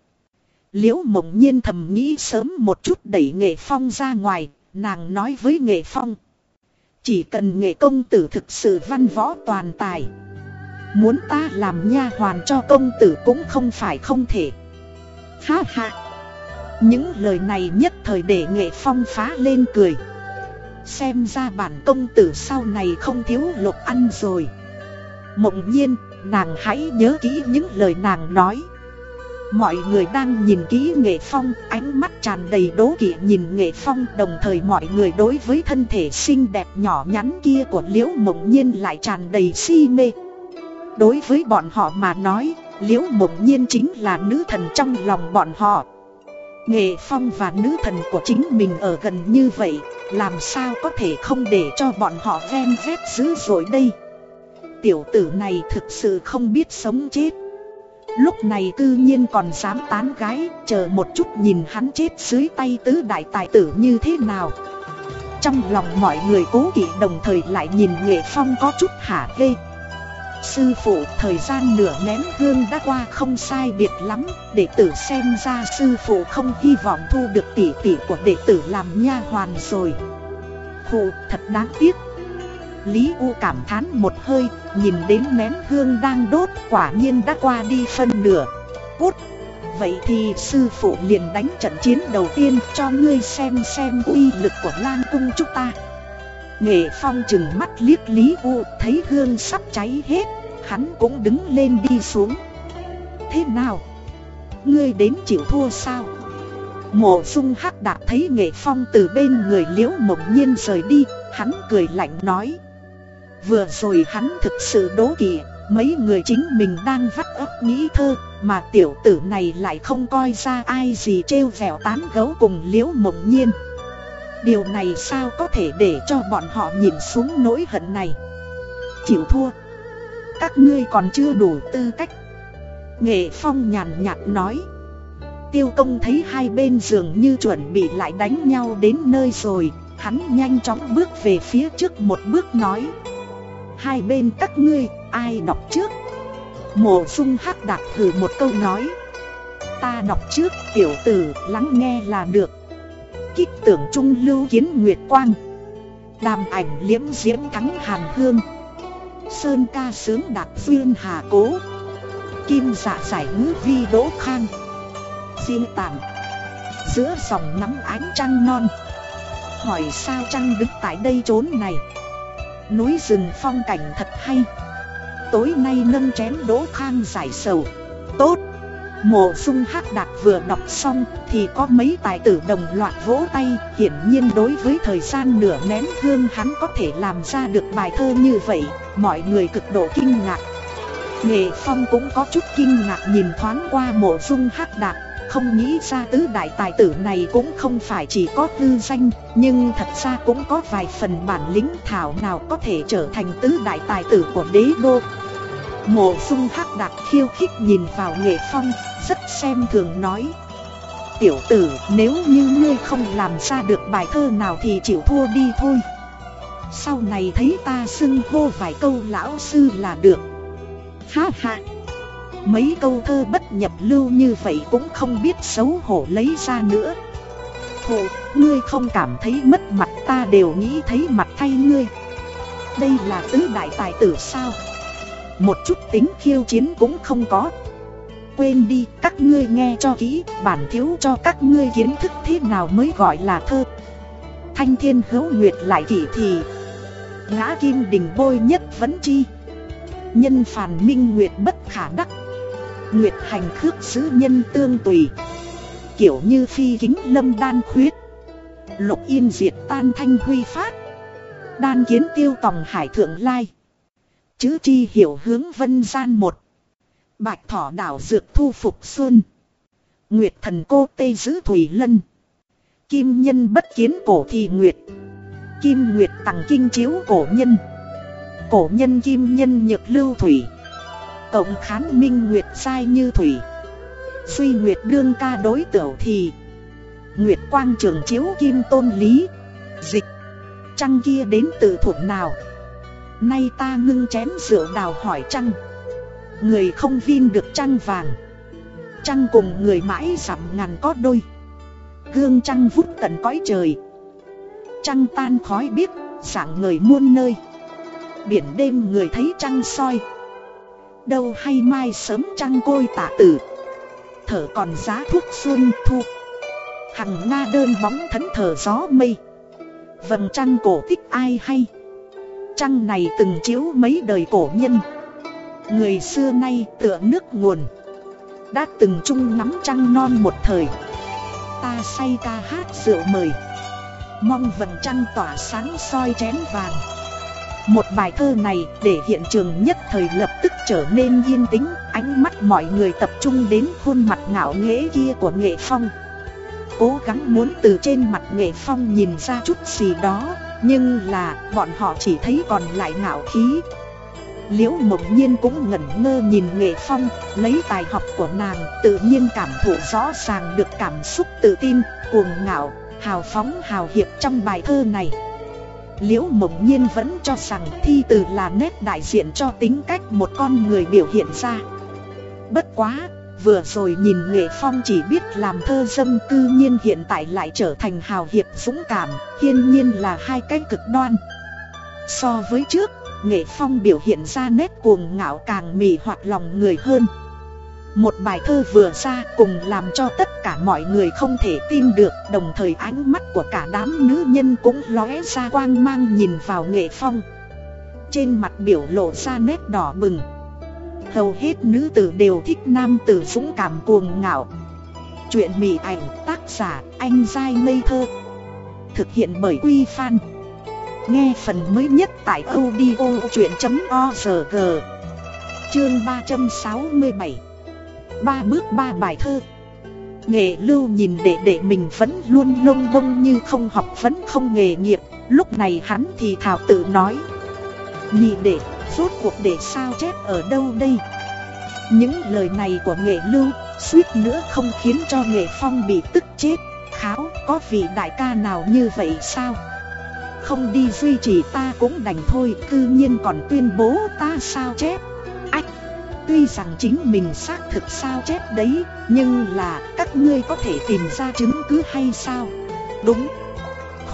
Liễu mộng nhiên thầm nghĩ sớm một chút đẩy nghệ phong ra ngoài, Nàng nói với nghệ phong. Chỉ cần nghệ công tử thực sự văn võ toàn tài, Muốn ta làm nha hoàn cho công tử cũng không phải không thể. Ha ha. Những lời này nhất thời để nghệ phong phá lên cười. Xem ra bản công tử sau này không thiếu lục ăn rồi. Mộng nhiên, nàng hãy nhớ kỹ những lời nàng nói. Mọi người đang nhìn kỹ nghệ phong, ánh mắt tràn đầy đố kỵ nhìn nghệ phong Đồng thời mọi người đối với thân thể xinh đẹp nhỏ nhắn kia của liễu mộng nhiên lại tràn đầy si mê. Đối với bọn họ mà nói, liễu mộng nhiên chính là nữ thần trong lòng bọn họ. Nghệ phong và nữ thần của chính mình ở gần như vậy, Làm sao có thể không để cho bọn họ ven vét dữ dội đây? Tiểu tử này thực sự không biết sống chết. Lúc này cư nhiên còn dám tán gái, Chờ một chút nhìn hắn chết dưới tay tứ đại tài tử như thế nào. Trong lòng mọi người cố kỵ đồng thời lại nhìn nghệ phong có chút hả hê. Sư phụ, thời gian nửa nén hương đã qua, không sai biệt lắm. Đệ tử xem ra sư phụ không hy vọng thu được tỷ tỷ của đệ tử làm nha hoàn rồi. Phụ, thật đáng tiếc. Lý U cảm thán một hơi, Nhìn đến nén hương đang đốt, quả nhiên đã qua đi phân nửa. Cút! Vậy thì sư phụ liền đánh trận chiến đầu tiên, cho ngươi xem xem uy lực của Lan Cung chúng ta. Nghệ Phong chừng mắt liếc Lý U, thấy hương sắp cháy hết, Hắn cũng đứng lên đi xuống Thế nào? Ngươi đến chịu thua sao? Mộ dung hắc đạt thấy Nghệ Phong từ bên người liễu mộng nhiên rời đi, Hắn cười lạnh nói Vừa rồi hắn thực sự đố kỵ, Mấy người chính mình đang vắt ấp nghĩ thơ, Mà tiểu tử này lại không coi ra ai gì trêu vẻo tán gấu cùng liễu mộng nhiên Điều này sao có thể để cho bọn họ nhìn xuống nỗi hận này? Chịu thua. Các ngươi còn chưa đủ tư cách. Nghệ Phong nhàn nhạt nói. Tiêu công thấy hai bên dường như chuẩn bị lại đánh nhau đến nơi rồi, Hắn nhanh chóng bước về phía trước một bước nói. Hai bên các ngươi, ai đọc trước? Mộ dung hắc đạt thử một câu nói. Ta đọc trước, tiểu tử, lắng nghe là được. Kích tưởng trung lưu kiến nguyệt quang. Đàm ảnh liễm diễm thắng hàn hương. Sơn ca sướng đạt duyên hà cố. Kim dạ giải ngữ vi đỗ khang. Diên tạm. Giữa dòng nắm ánh trăng non. Hỏi sao trăng đứng tại đây trốn này? Núi rừng phong cảnh thật hay. Tối nay nâng chén đỗ khang giải sầu. Mộ dung hắc đạt vừa đọc xong thì có mấy tài tử đồng loạt vỗ tay. Hiển nhiên đối với thời gian nửa nén hương hắn có thể làm ra được bài thơ như vậy. Mọi người cực độ kinh ngạc. Nghệ Phong cũng có chút kinh ngạc nhìn thoáng qua mộ dung hắc đạt. Không nghĩ ra tứ đại tài tử này cũng không phải chỉ có tư danh, Nhưng thật ra cũng có vài phần bản lĩnh thảo nào có thể trở thành tứ đại tài tử của đế đô. Mộ dung hắc đạt khiêu khích nhìn vào nghệ phong Rất xem thường nói. Tiểu tử nếu như ngươi không làm ra được bài thơ nào thì chịu thua đi thôi. Sau này thấy ta xưng hô vài câu lão sư là được. Ha ha. Mấy câu thơ bất nhập lưu như vậy cũng không biết xấu hổ lấy ra nữa. Hồ, ngươi không cảm thấy mất mặt ta đều nghĩ thấy mặt thay ngươi. Đây là tứ đại tài tử sao? Một chút tính khiêu chiến cũng không có. Quên đi, các ngươi nghe cho kỹ, bản thiếu cho các ngươi kiến thức thế nào mới gọi là thơ. Thanh thiên hữu nguyệt lại kỷ thì Ngã kim đình bôi nhất vấn chi. Nhân phản minh nguyệt bất khả đắc. Nguyệt hành khước sứ nhân tương tùy. Kiểu như phi kính lâm đan khuyết. Lục yên diệt tan thanh huy phát. Đan kiến tiêu tòng hải thượng lai chứ chi hiểu hướng vân gian một. Bạch thỏ đảo dược thu phục xuân. Nguyệt thần cô tây giữ thủy lân. Kim nhân bất kiến cổ thì nguyệt. Kim nguyệt tặng kinh chiếu cổ nhân. Cổ nhân kim nhân nhược lưu thủy. Cộng khán minh nguyệt sai như thủy. Suy nguyệt đương ca đối tiểu thì. Nguyệt quang trường chiếu kim tôn lý. Dịch. Trăng kia đến từ thuộc nào? Nay ta ngưng chén rượu đào hỏi trăng Người không vin được trăng vàng? Trăng cùng người mãi giảm ngàn có đôi? Gương trăng vút tận cõi trời. Trăng tan khói biết sảng người muôn nơi. Biển đêm người thấy trăng soi. Đâu hay mai sớm trăng côi tạ tử. Thở còn giá thuốc xuân thu. Hằng na đơn bóng thẫn thờ gió mây. Vầng trăng cổ tích ai hay? Trăng này từng chiếu mấy đời cổ nhân. Người xưa nay tựa nước nguồn. Đã từng chung nắm trăng non một thời. Ta say ca hát rượu mời. Mong vầng trăng tỏa sáng soi chén vàng. Một bài thơ này để hiện trường nhất thời lập tức trở nên yên tĩnh, Ánh mắt mọi người tập trung đến khuôn mặt ngạo nghễ kia của nghệ phong. Cố gắng muốn từ trên mặt nghệ phong nhìn ra chút gì đó. Nhưng là bọn họ chỉ thấy còn lại ngạo khí. Liễu mộng nhiên cũng ngẩn ngơ nhìn nghệ phong Lấy tài học của nàng tự nhiên cảm thụ rõ ràng được cảm xúc tự tin, cuồng ngạo, hào phóng hào hiệp trong bài thơ này. Liễu mộng nhiên vẫn cho rằng thi từ là nét đại diện cho tính cách một con người biểu hiện ra. Bất quá, vừa rồi nhìn nghệ phong chỉ biết làm thơ dâm cư nhiên hiện tại lại trở thành hào hiệp dũng cảm, Hiên nhiên là hai cái cực đoan. So với trước, Nghệ Phong biểu hiện ra nét cuồng ngạo càng mì hoạt lòng người hơn. Một bài thơ vừa ra cùng làm cho tất cả mọi người không thể tin được, Đồng thời ánh mắt của cả đám nữ nhân cũng lóe ra quang mang nhìn vào nghệ phong. Trên mặt biểu lộ ra nét đỏ bừng. Hầu hết nữ tử đều thích nam tử dũng cảm cuồng ngạo. Chuyện mỉ ảnh tác giả anh dai ngây thơ. Thực hiện bởi Quy Phan. Nghe phần mới nhất tại audio chuyện.org Chương 367 Ba bước ba bài thơ. Nghệ lưu nhìn đệ đệ mình vẫn luôn lông bông như không học vẫn không nghề nghiệp. Lúc này hắn thì thảo tự nói Nhị đệ, cuộc để sao chép ở đâu đây? Những lời này của nghệ lưu suýt nữa không khiến cho nghệ phong bị tức chết. Kháo, có vị đại ca nào như vậy sao? Không đi duy trì ta cũng đành thôi Cư nhiên còn tuyên bố ta sao chép? Ách Tuy rằng chính mình xác thực sao chép đấy Nhưng là các ngươi có thể tìm ra chứng cứ hay sao? Đúng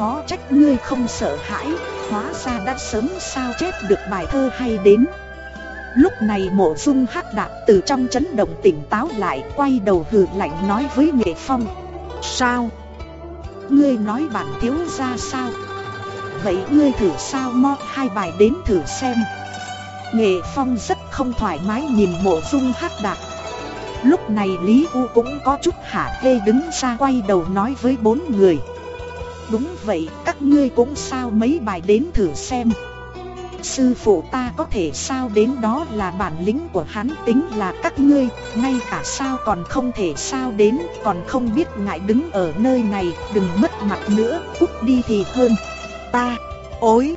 Khó trách ngươi không sợ hãi, Hóa ra đã sớm sao chép được bài thơ hay đến. Lúc này mộ dung hắc đạp từ trong chấn động tỉnh táo lại, Quay đầu hừ lạnh nói với nghệ phong. Sao? Ngươi nói bản thiếu ra sao? Vậy ngươi thử sao mo, hai bài đến thử xem. Nghệ Phong rất không thoải mái nhìn mộ dung hắc đạp. Lúc này Lý U cũng có chút hả hê đứng ra quay đầu nói với bốn người. Đúng vậy, các ngươi cũng sao mấy bài đến thử xem. Sư phụ ta có thể sao đến đó là bản lĩnh của hắn tính là các ngươi Ngay cả sao còn không thể sao đến Còn không biết ngại đứng ở nơi này Đừng mất mặt nữa, cút đi thì hơn. Ta, ối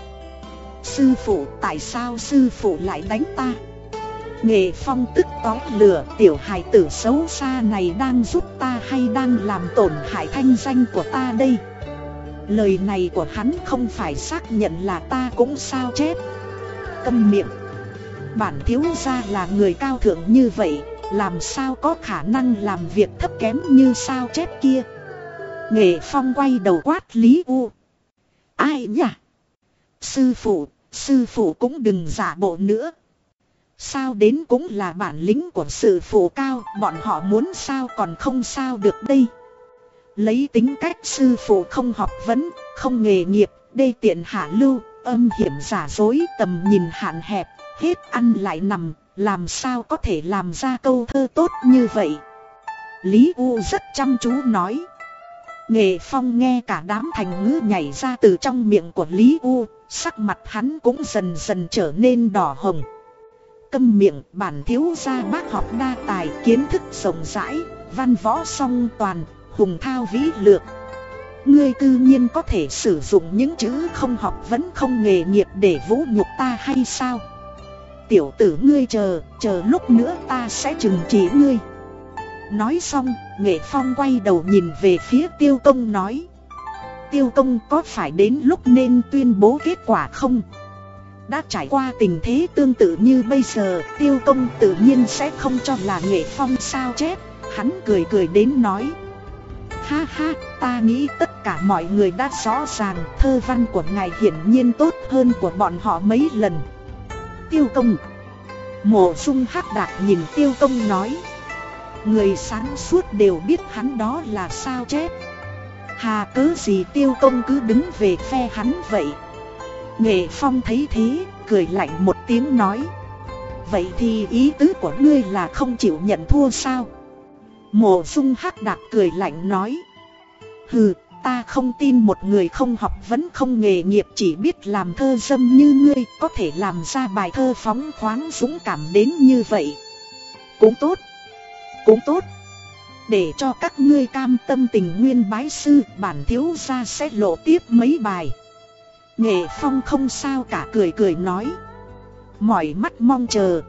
Sư phụ tại sao sư phụ lại đánh ta? Nghệ phong tức tó lửa tiểu hài tử xấu xa này đang giúp ta hay đang làm tổn hại thanh danh của ta đây? Lời này của hắn không phải xác nhận là ta cũng sao chép. Câm miệng. Bản thiếu gia là người cao thượng như vậy Làm sao có khả năng làm việc thấp kém như sao chép kia? Nghệ phong quay đầu quát Lý U. Ai nhỉ? Sư phụ Sư phụ cũng đừng giả bộ nữa. Sao đến cũng là bản lĩnh của sư phụ cao, bọn họ muốn sao còn không sao được đây. Lấy tính cách sư phụ không học vấn, không nghề nghiệp, đê tiện hạ lưu, âm hiểm giả dối, tầm nhìn hạn hẹp, hết ăn lại nằm, làm sao có thể làm ra câu thơ tốt như vậy. Lý U rất chăm chú nói. Nghệ Phong nghe cả đám thành ngữ nhảy ra từ trong miệng của Lý U, Sắc mặt hắn cũng dần dần trở nên đỏ hồng Câm miệng bản thiếu gia bác học đa tài kiến thức rộng rãi Văn võ song toàn, hùng thao vĩ lược. Ngươi cư nhiên có thể sử dụng những chữ không học vẫn không nghề nghiệp để vũ nhục ta hay sao? Tiểu tử ngươi chờ, chờ lúc nữa ta sẽ trừng trị ngươi. Nói xong, nghệ phong quay đầu nhìn về phía tiêu công nói. Tiêu công có phải đến lúc nên tuyên bố kết quả không? Đã trải qua tình thế tương tự như bây giờ, tiêu công tự nhiên sẽ không cho là nghệ phong sao chép, hắn cười cười đến nói. Ha ha, ta nghĩ tất cả mọi người đã rõ ràng thơ văn của ngài hiển nhiên tốt hơn của bọn họ mấy lần. Tiêu công. Mộ dung hắc đạt nhìn tiêu công nói. Người sáng suốt đều biết hắn đó là sao chép Hà cớ gì tiêu công cứ đứng về phe hắn vậy? Nghệ Phong thấy thế, cười lạnh một tiếng nói. Vậy thì ý tứ của ngươi là không chịu nhận thua sao? Mộ dung hắc đạc cười lạnh nói. Hừ, ta không tin một người không học vẫn không nghề nghiệp chỉ biết làm thơ dâm như ngươi Có thể làm ra bài thơ phóng khoáng dũng cảm đến như vậy. Cũng tốt, cũng tốt. Để cho các ngươi cam tâm tình nguyên bái sư bản thiếu gia sẽ lộ tiếp mấy bài. Nghệ phong không sao cả cười cười nói. Mỏi mắt mong chờ.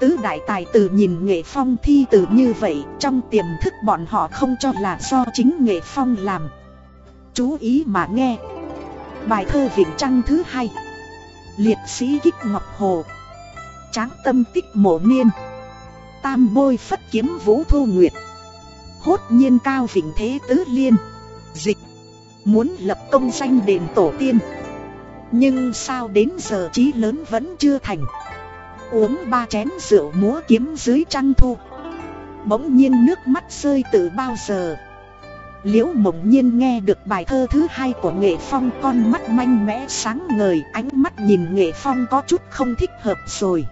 Tứ đại tài tử nhìn nghệ phong thi từ như vậy, Trong tiềm thức bọn họ không cho là do chính nghệ phong làm. Chú ý mà nghe. Bài thơ Vịnh Trăng thứ hai. Liệt sĩ Kích Ngọc Hồ. Tráng tâm tích mộ niên. Tam bôi phất kiếm vũ thu nguyệt. Hốt nhiên cao vịnh thế tứ liên. Dịch. Muốn lập công danh đền tổ tiên. Nhưng sao đến giờ chí lớn vẫn chưa thành. Uống ba chén rượu múa kiếm dưới trăng thu. Bỗng nhiên nước mắt rơi từ bao giờ. Liễu mộng nhiên nghe được bài thơ thứ hai của Nghệ Phong con mắt manh mẽ sáng ngời Ánh mắt nhìn Nghệ Phong có chút không thích hợp rồi.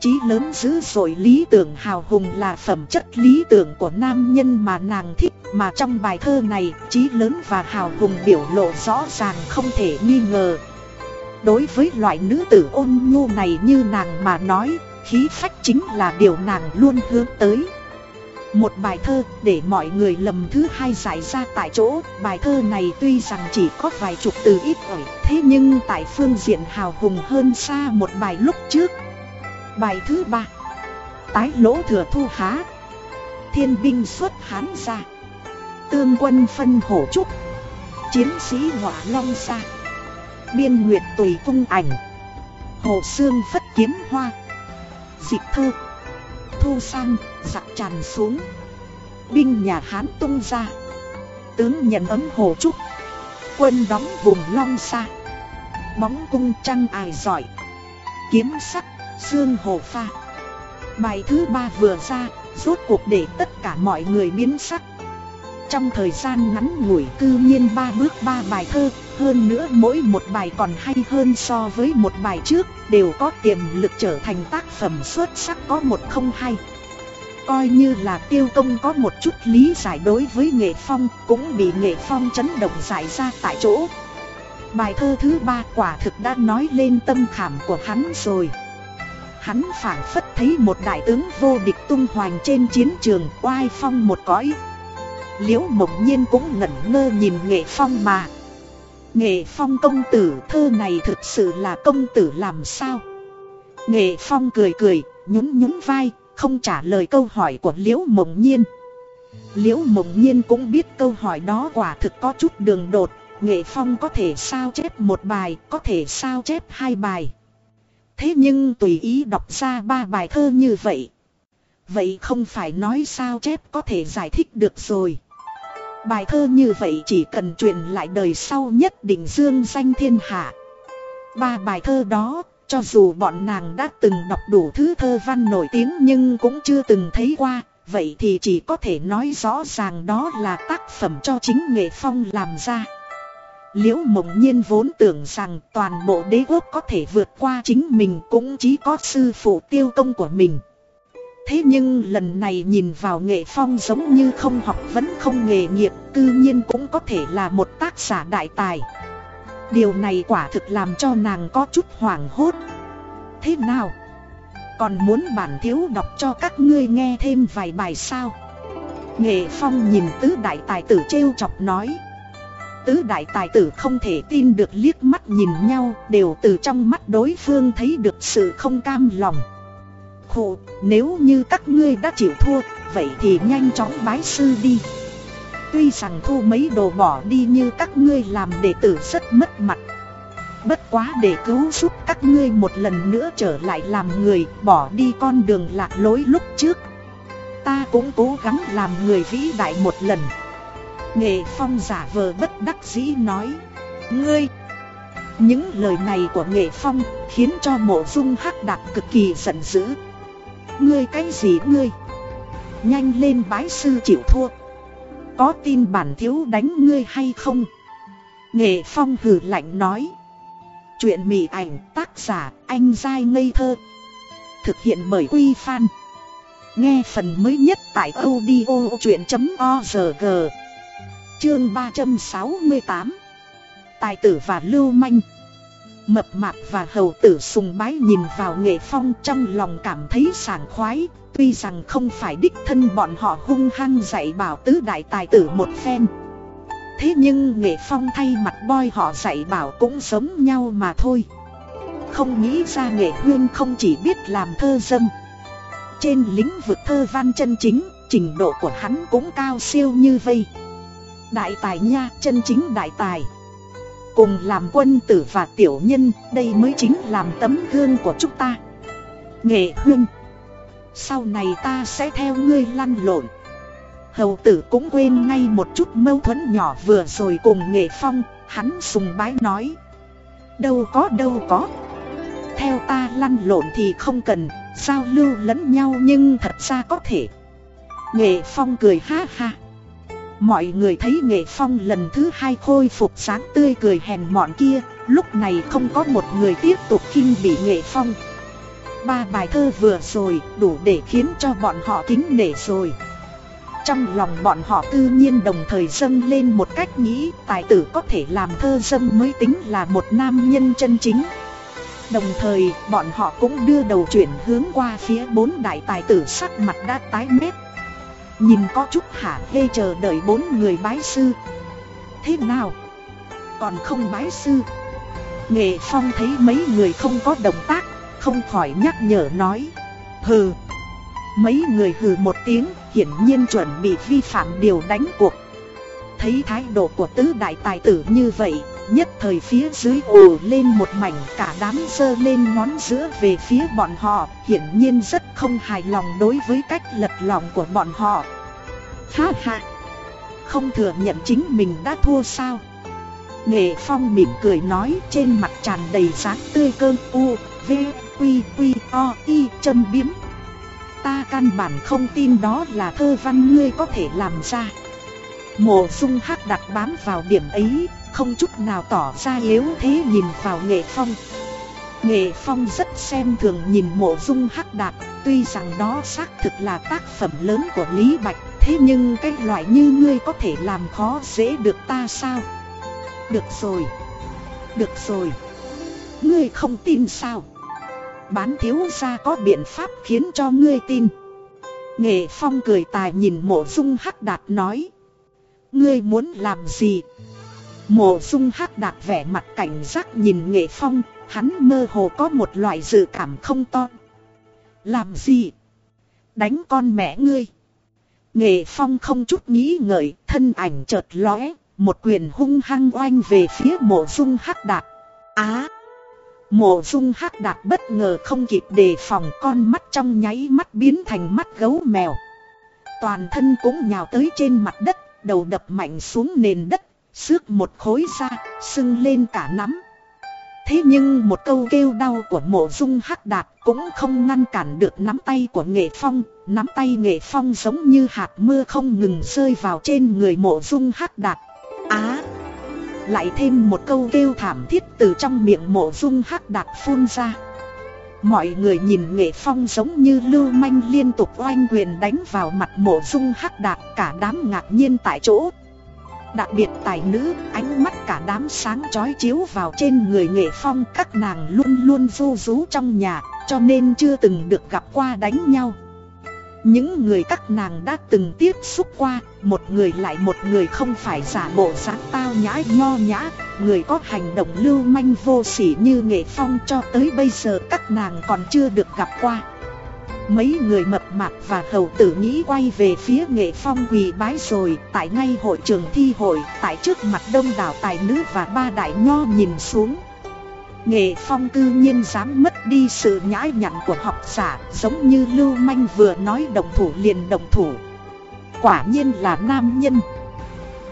Chí lớn dữ dội lý tưởng hào hùng là phẩm chất lý tưởng của nam nhân mà nàng thích Mà trong bài thơ này, chí lớn và hào hùng biểu lộ rõ ràng không thể nghi ngờ. Đối với loại nữ tử ôn nhu này như nàng mà nói, khí phách chính là điều nàng luôn hướng tới. Một bài thơ để mọi người lầm thứ hai giải ra tại chỗ. Bài thơ này tuy rằng chỉ có vài chục từ ít ỏi Thế nhưng tại phương diện hào hùng hơn xa một bài lúc trước. Bài thứ ba. Tái lỗ thừa thu há. Thiên binh xuất hán ra. Tương quân phân hổ trúc. Chiến sĩ hỏa long xa. Biên nguyệt tùy cung ảnh. Hồ xương phất kiếm hoa. Dịch thơ. Thu sang, giặc tràn xuống. Binh nhà Hán tung ra. Tướng nhận ấm hồ trúc. Quân đóng vùng long xa Bóng cung trăng ải giỏi. Kiếm sắc, xương hồ pha. Bài thứ ba vừa ra Rốt cuộc để tất cả mọi người biến sắc. Trong thời gian ngắn ngủi cư nhiên ba bước ba bài thơ. Hơn nữa mỗi một bài còn hay hơn so với một bài trước, Đều có tiềm lực trở thành tác phẩm xuất sắc có một không hay Coi như là tiêu công có một chút lý giải đối với nghệ phong, Cũng bị nghệ phong chấn động giải ra tại chỗ. Bài thơ thứ ba quả thực đã nói lên tâm khảm của hắn rồi. Hắn phảng phất thấy một đại tướng vô địch tung hoành trên chiến trường oai phong một cõi. Liễu mộng nhiên cũng ngẩn ngơ nhìn nghệ phong mà. Nghệ phong công tử, thơ này thực sự là công tử làm sao? Nghệ phong cười cười, nhún nhún vai, không trả lời câu hỏi của liễu mộng nhiên. Liễu mộng nhiên cũng biết câu hỏi đó quả thực có chút đường đột. Nghệ phong có thể sao chép một bài, có thể sao chép hai bài. Thế nhưng tùy ý đọc ra ba bài thơ như vậy Vậy không phải nói sao chép có thể giải thích được rồi. Bài thơ như vậy chỉ cần truyền lại đời sau nhất định dương danh thiên hạ. Ba bài thơ đó, cho dù bọn nàng đã từng đọc đủ thứ thơ văn nổi tiếng nhưng cũng chưa từng thấy qua Vậy thì chỉ có thể nói rõ ràng đó là tác phẩm cho chính nghệ phong làm ra. Liễu mộng nhiên vốn tưởng rằng toàn bộ đế quốc có thể vượt qua chính mình cũng chỉ có sư phụ tiêu công của mình. Thế nhưng lần này nhìn vào nghệ phong giống như không học vẫn không nghề nghiệp, Cư nhiên cũng có thể là một tác giả đại tài Điều này quả thực làm cho nàng có chút hoảng hốt Thế nào? Còn muốn bản thiếu đọc cho các ngươi nghe thêm vài bài sao? Nghệ phong nhìn tứ đại tài tử trêu chọc nói Tứ đại tài tử không thể tin được liếc mắt nhìn nhau, Đều từ trong mắt đối phương thấy được sự không cam lòng khụ, nếu như các ngươi đã chịu thua, vậy thì nhanh chóng bái sư đi. Tuy rằng thu mấy đồ bỏ đi như các ngươi làm đệ tử rất mất mặt. Bất quá để cứu giúp các ngươi một lần nữa trở lại làm người, bỏ đi con đường lạc lối lúc trước. Ta cũng cố gắng làm người vĩ đại một lần. Nghệ phong giả vờ bất đắc dĩ nói. Ngươi! Những lời này của nghệ phong khiến cho mộ dung hắc đạt cực kỳ giận dữ. Ngươi cái gì ngươi? Nhanh lên bái sư chịu thua. Có tin bản thiếu đánh ngươi hay không? Nghệ Phong hử lạnh nói. Chuyện mị ảnh tác giả anh dai ngây thơ. Thực hiện bởi Quy Phan. Nghe phần mới nhất tại audio chuyện.org Chương 368 Tài tử và lưu manh Mập mạp và hầu tử sùng bái nhìn vào nghệ phong trong lòng cảm thấy sảng khoái Tuy rằng không phải đích thân bọn họ hung hăng dạy bảo tứ đại tài tử một phen. Thế nhưng nghệ phong thay mặt boy họ dạy bảo cũng giống nhau mà thôi. Không nghĩ ra nghệ huyên không chỉ biết làm thơ dâm. Trên lĩnh vực thơ văn chân chính, trình độ của hắn cũng cao siêu như vây. Đại tài nha, chân chính đại tài. Cùng làm quân tử và tiểu nhân, đây mới chính làm tấm gương của chúng ta. Nghệ huynh, sau này ta sẽ theo ngươi lăn lộn. Hầu tử cũng quên ngay một chút mâu thuẫn nhỏ vừa rồi cùng nghệ phong, hắn sùng bái nói. Đâu có đâu có. Theo ta lăn lộn thì không cần, giao lưu lẫn nhau nhưng thật ra có thể. Nghệ Phong cười ha ha Mọi người thấy Nghệ Phong lần thứ hai khôi phục sáng tươi cười hèn mọn kia, Lúc này không có một người tiếp tục kinh bị Nghệ Phong. Ba bài thơ vừa rồi đủ để khiến cho bọn họ kính nể rồi. Trong lòng bọn họ tự nhiên đồng thời dâng lên một cách nghĩ, Tài tử có thể làm thơ dâm mới tính là một nam nhân chân chính. Đồng thời, bọn họ cũng đưa đầu chuyển hướng qua phía bốn đại tài tử sắc mặt đã tái mét. Nhìn có chút hả hê chờ đợi bốn người bái sư. Thế nào? Còn không bái sư? Nghệ Phong thấy mấy người không có động tác, Không khỏi nhắc nhở nói. Hừ. Mấy người hừ một tiếng, Hiển nhiên chuẩn bị vi phạm điều đánh cuộc. Thấy thái độ của tứ đại tài tử như vậy Nhất thời phía dưới ồ lên một mảnh cả đám sơ lên ngón giữa về phía bọn họ Hiển nhiên rất không hài lòng đối với cách lật lòng của bọn họ. Ha ha! Không thừa nhận chính mình đã thua sao? Nghệ Phong mỉm cười nói trên mặt tràn đầy dáng tươi cơn u, v, quy, quy, o, y, châm biếm. Ta căn bản không tin đó là thơ văn ngươi có thể làm ra. Mộ dung hắc đặt bám vào điểm ấy không chút nào tỏ ra yếu thế nhìn vào nghệ phong. Nghệ phong rất xem thường nhìn mộ dung hắc đạt Tuy rằng đó xác thực là tác phẩm lớn của Lý Bạch, Thế nhưng cái loại như ngươi có thể làm khó dễ được ta sao? Được rồi. Được rồi. Ngươi không tin sao? Bán thiếu gia có biện pháp khiến cho ngươi tin. Nghệ phong cười tài nhìn mộ dung hắc đạt nói. Ngươi muốn làm gì? Mộ dung hắc đạt vẻ mặt cảnh giác nhìn nghệ phong, Hắn mơ hồ có một loại dự cảm không to. Làm gì? Đánh con mẹ ngươi. Nghệ phong không chút nghĩ ngợi, Thân ảnh chợt lóe, Một quyền hung hăng oanh về phía mộ dung hắc đạt Á! Mộ dung hắc đạt bất ngờ không kịp đề phòng con mắt trong nháy mắt biến thành mắt gấu mèo. Toàn thân cũng nhào tới trên mặt đất, Đầu đập mạnh xuống nền đất Xước một khối ra Sưng lên cả nắm. Thế nhưng một câu kêu đau của mộ dung hắc đạt cũng không ngăn cản được nắm tay của nghệ phong. Nắm tay nghệ phong giống như hạt mưa không ngừng rơi vào trên người mộ dung hắc đạt. Á! Lại thêm một câu kêu thảm thiết từ trong miệng mộ dung hắc đạt phun ra. Mọi người nhìn nghệ phong giống như lưu manh liên tục oanh quyền đánh vào mặt mộ dung hắc đạt, cả đám ngạc nhiên tại chỗ. Đặc biệt tài nữ, ánh mắt cả đám sáng chói chiếu vào trên người nghệ phong Các nàng luôn luôn vô rú trong nhà, cho nên chưa từng được gặp qua đánh nhau. Những người các nàng đã từng tiếp xúc qua, một người lại một người không phải giả bộ dáng tao nhã nho nhã Người có hành động lưu manh vô sỉ như nghệ phong cho tới bây giờ các nàng còn chưa được gặp qua. Mấy người mập mạp và hầu tử nghĩ quay về phía nghệ phong quỳ bái rồi, Tại ngay hội trường thi hội, Tại trước mặt đông đảo tài nữ và ba đại nho nhìn xuống. Nghệ phong cư nhiên dám mất đi sự nhã nhặn của học giả, Giống như lưu manh vừa nói đồng thủ liền đồng thủ. Quả nhiên là nam nhân.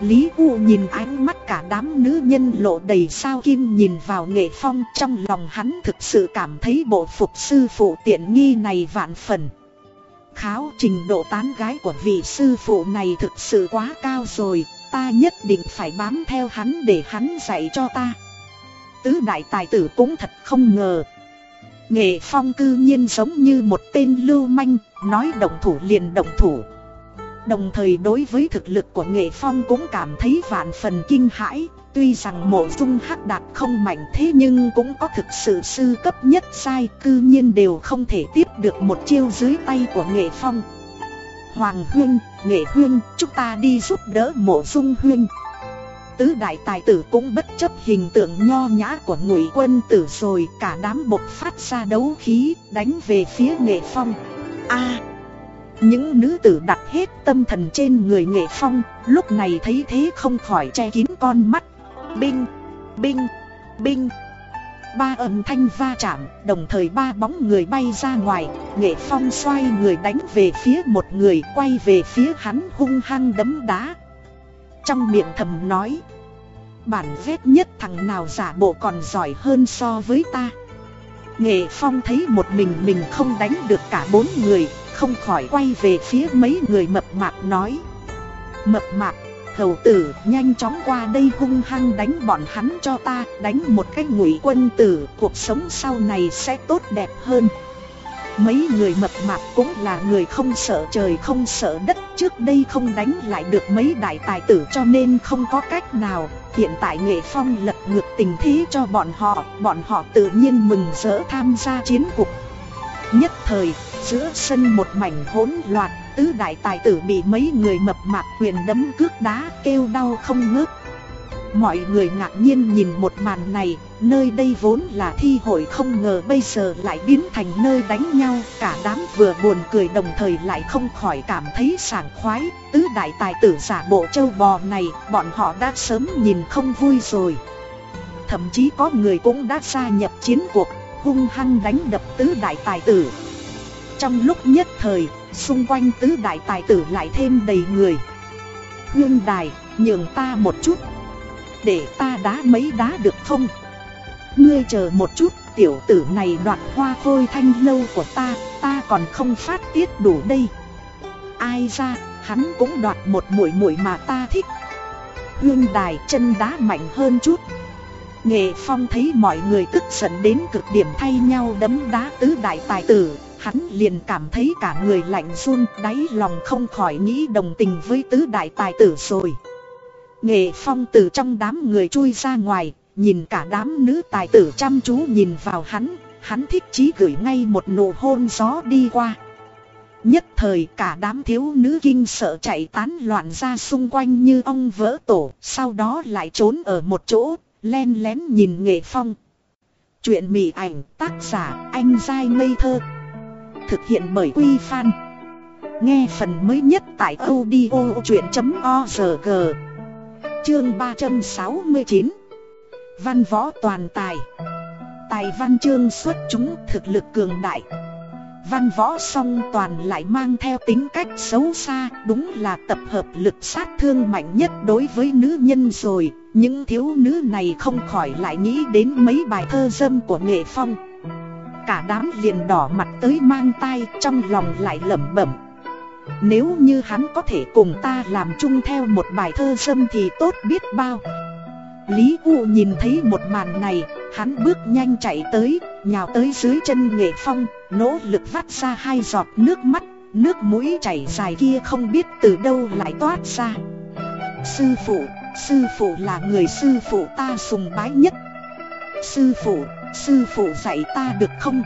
Lý U nhìn ánh mắt cả đám nữ nhân lộ đầy sao kim nhìn vào nghệ phong trong lòng hắn thực sự cảm thấy bộ phục sư phụ tiện nghi này vạn phần. Kháo trình độ tán gái của vị sư phụ này thực sự quá cao rồi, ta nhất định phải bám theo hắn để hắn dạy cho ta. Tứ đại tài tử cũng thật không ngờ. Nghệ phong cư nhiên giống như một tên lưu manh, nói động thủ liền động thủ. Đồng thời đối với thực lực của nghệ phong cũng cảm thấy vạn phần kinh hãi. Tuy rằng mộ dung hắc đạt không mạnh thế nhưng cũng có thực sự sư cấp nhất sai Cư nhiên đều không thể tiếp được một chiêu dưới tay của nghệ phong. Hoàng huyên, nghệ huyên, chúng ta đi giúp đỡ mộ dung huyên. Tứ đại tài tử cũng bất chấp hình tượng nho nhã của ngụy quân tử rồi Cả đám bộc phát ra đấu khí đánh về phía nghệ phong. A những nữ tử đặt hết tâm thần trên người nghệ phong Lúc này thấy thế không khỏi che kín con mắt. Binh, binh, binh. Ba âm thanh va chạm Đồng thời ba bóng người bay ra ngoài. Nghệ phong xoay người đánh về phía một người Quay về phía hắn hung hăng đấm đá. Trong miệng thầm nói Bản ghét nhất thằng nào giả bộ còn giỏi hơn so với ta? Nghệ phong thấy một mình mình không đánh được cả bốn người không khỏi quay về phía mấy người mập mạp nói. Mập mạp, hầu tử nhanh chóng qua đây hung hăng đánh bọn hắn cho ta Đánh một cái ngụy quân tử, cuộc sống sau này sẽ tốt đẹp hơn. Mấy người mập mạp cũng là người không sợ trời không sợ đất Trước đây không đánh lại được mấy đại tài tử cho nên không có cách nào. Hiện tại nghệ phong lật ngược tình thế cho bọn họ Bọn họ tự nhiên mừng rỡ tham gia chiến cục Nhất thời, giữa sân một mảnh hỗn loạn Tứ đại tài tử bị mấy người mập mạp quyền đấm cước đá kêu đau không ngớt Mọi người ngạc nhiên nhìn một màn này, nơi đây vốn là thi hội không ngờ bây giờ lại biến thành nơi đánh nhau, cả đám vừa buồn cười đồng thời lại không khỏi cảm thấy sảng khoái, tứ đại tài tử giả bộ châu bò này, bọn họ đã sớm nhìn không vui rồi. Thậm chí có người cũng đã gia nhập chiến cuộc, hung hăng đánh đập tứ đại tài tử. Trong lúc nhất thời, xung quanh tứ đại tài tử lại thêm đầy người. Hương đài, nhường ta một chút để ta đá mấy đá được không? Ngươi chờ một chút, tiểu tử này đoạt hoa khôi thanh lâu của ta, ta còn không phát tiết đủ đây. Ai ra, hắn cũng đoạt một mũi mũi mà ta thích. Hương đài chân đá mạnh hơn chút. Nghệ Phong thấy mọi người tức giận đến cực điểm thay nhau đấm đá tứ đại tài tử, hắn liền cảm thấy cả người lạnh run, đáy lòng không khỏi nghĩ đồng tình với tứ đại tài tử rồi. Nghệ Phong từ trong đám người chui ra ngoài, nhìn cả đám nữ tài tử chăm chú nhìn vào hắn, hắn thích chí gửi ngay một nụ hôn gió đi qua. Nhất thời cả đám thiếu nữ kinh sợ chạy tán loạn ra xung quanh như ông vỡ tổ, sau đó lại trốn ở một chỗ, len lén nhìn Nghệ Phong. Chuyện mị ảnh tác giả anh dai ngây thơ Thực hiện bởi Quy Phan. Nghe phần mới nhất tại audio chuyện.org Chương 369 Văn võ toàn tài. Tài văn chương xuất chúng thực lực cường đại. Văn võ song toàn lại mang theo tính cách xấu xa, Đúng là tập hợp lực sát thương mạnh nhất đối với nữ nhân rồi. Những thiếu nữ này không khỏi lại nghĩ đến mấy bài thơ dâm của nghệ phong. Cả đám liền đỏ mặt tới mang tay trong lòng lại lẩm bẩm nếu như hắn có thể cùng ta làm chung theo một bài thơ sâm thì tốt biết bao Lý U nhìn thấy một màn này, hắn bước nhanh chạy tới, nhào tới dưới chân nghệ phong, nỗ lực vắt ra hai giọt nước mắt, nước mũi chảy dài kia không biết từ đâu lại toát ra. Sư phụ, sư phụ là người sư phụ ta sùng bái nhất. Sư phụ, sư phụ dạy ta được không?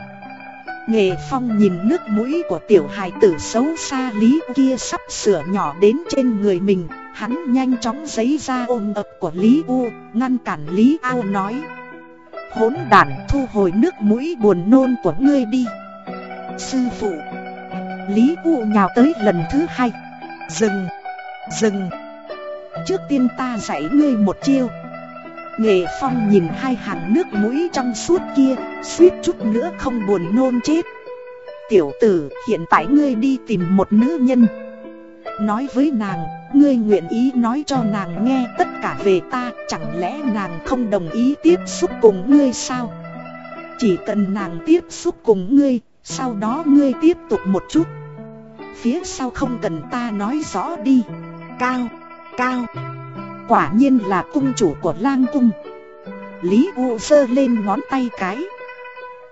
Nghệ Phong nhìn nước mũi của tiểu hài tử xấu xa lý kia sắp sửa nhỏ đến trên người mình Hắn nhanh chóng giấy ra ôm ập của Lý U, ngăn cản Lý Ao nói Hốn đản thu hồi nước mũi buồn nôn của ngươi đi Sư phụ Lý U nhào tới lần thứ hai Dừng, dừng Trước tiên ta dạy ngươi một chiêu Nghệ Phong nhìn hai hàng nước mũi trong suốt kia, suýt chút nữa không buồn nôn chết. Tiểu tử, hiện tại ngươi đi tìm một nữ nhân. Nói với nàng, ngươi nguyện ý nói cho nàng nghe tất cả về ta, chẳng lẽ nàng không đồng ý tiếp xúc cùng ngươi sao? Chỉ cần nàng tiếp xúc cùng ngươi, sau đó ngươi tiếp tục một chút. Phía sau không cần ta nói rõ đi. Cao, cao. Quả nhiên là cung chủ của lang cung. Lý U sơ lên ngón tay cái.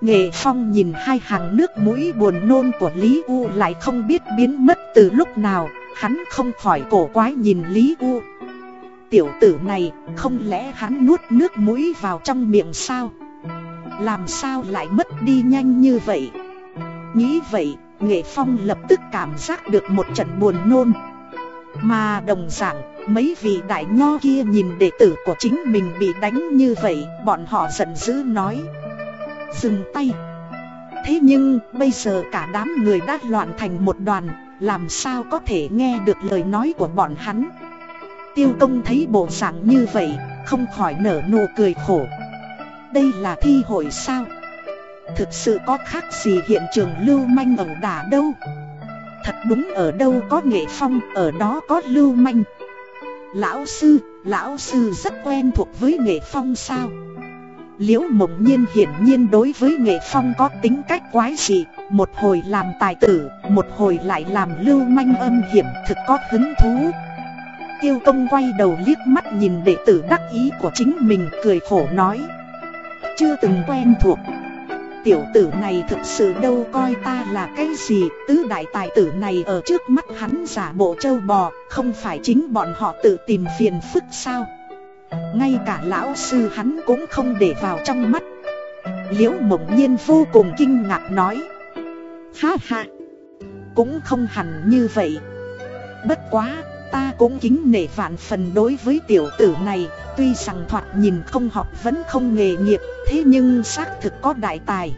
Nghệ Phong nhìn hai hàng nước mũi buồn nôn của Lý U lại không biết biến mất từ lúc nào, Hắn không khỏi cổ quái nhìn Lý U. Tiểu tử này, không lẽ hắn nuốt nước mũi vào trong miệng sao? Làm sao lại mất đi nhanh như vậy? Nghĩ vậy Nghệ Phong lập tức cảm giác được một trận buồn nôn. Mà đồng dạng, Mấy vị đại nho kia nhìn đệ tử của chính mình bị đánh như vậy, Bọn họ giận dữ nói. Dừng tay. Thế nhưng, bây giờ cả đám người đã loạn thành một đoàn, Làm sao có thể nghe được lời nói của bọn hắn? Tiêu công thấy bộ dạng như vậy, Không khỏi nở nụ cười khổ. Đây là thi hội sao? Thực sự có khác gì hiện trường lưu manh ẩu đả đâu? Thật đúng ở đâu có nghệ phong Ở đó có lưu manh. Lão sư, lão sư rất quen thuộc với nghệ phong sao? Liễu mộng nhiên hiển nhiên đối với nghệ phong có tính cách quái dị Một hồi làm tài tử, một hồi lại làm lưu manh âm hiểm thực có hứng thú. Tiêu công quay đầu liếc mắt nhìn đệ tử đắc ý của chính mình cười khổ nói. Chưa từng quen thuộc. Tiểu tử này thực sự đâu coi ta là cái gì? Tứ đại tài tử này ở trước mắt hắn giả bộ trâu bò, Không phải chính bọn họ tự tìm phiền phức sao? Ngay cả lão sư hắn cũng không để vào trong mắt. Liễu mộng nhiên vô cùng kinh ngạc nói. Ha ha! Cũng không hẳn như vậy. Bất quá ta cũng kính nể vạn phần đối với tiểu tử này Tuy rằng thoạt nhìn không học vẫn không nghề nghiệp Thế nhưng xác thực có đại tài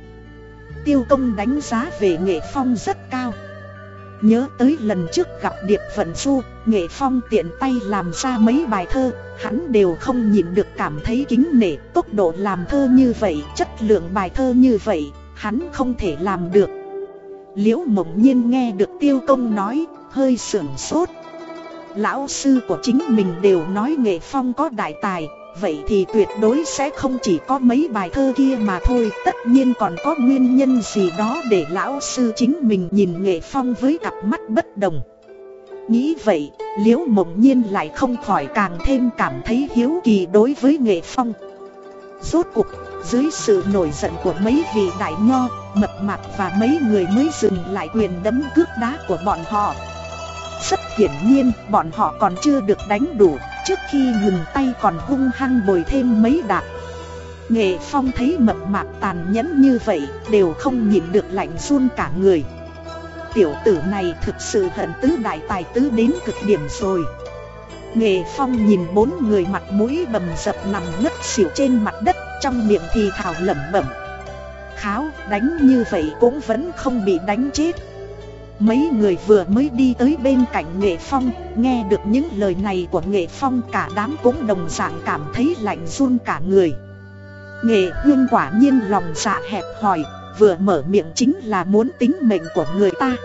Tiêu công đánh giá về nghệ phong rất cao Nhớ tới lần trước gặp Điệp Vận Du, Nghệ Phong tiện tay làm ra mấy bài thơ, hắn đều không nhịn được cảm thấy kính nể tốc độ làm thơ như vậy, chất lượng bài thơ như vậy, hắn không thể làm được. Liễu mộng nhiên nghe được tiêu công nói, hơi sưởng sốt. Lão sư của chính mình đều nói Nghệ Phong có đại tài, Vậy thì tuyệt đối sẽ không chỉ có mấy bài thơ kia mà thôi. Tất nhiên còn có nguyên nhân gì đó để lão sư chính mình nhìn nghệ phong với cặp mắt bất đồng. Nghĩ vậy, liễu mộng nhiên lại không khỏi càng thêm cảm thấy hiếu kỳ đối với nghệ phong. Rốt cuộc, dưới sự nổi giận của mấy vị đại nho, mập mạp và mấy người mới dừng lại quyền đấm cước đá của bọn họ. Rất hiển nhiên, bọn họ còn chưa được đánh đủ Trước khi ngừng tay còn hung hăng bồi thêm mấy đạp Nghệ Phong thấy mập mạp tàn nhẫn như vậy Đều không nhìn được lạnh run cả người. Tiểu tử này thực sự hận tứ đại tài tứ đến cực điểm rồi. Nghệ Phong nhìn bốn người mặt mũi bầm dập nằm ngất xỉu trên mặt đất Trong miệng thì thảo lẩm bẩm. Kháo đánh như vậy cũng vẫn không bị đánh chết. Mấy người vừa mới đi tới bên cạnh Nghệ Phong, nghe được những lời này của Nghệ Phong cả đám cũng đồng dạng cảm thấy lạnh run cả người. Nghệ Hương quả nhiên lòng dạ hẹp hòi, vừa mở miệng chính là muốn tính mệnh của người ta.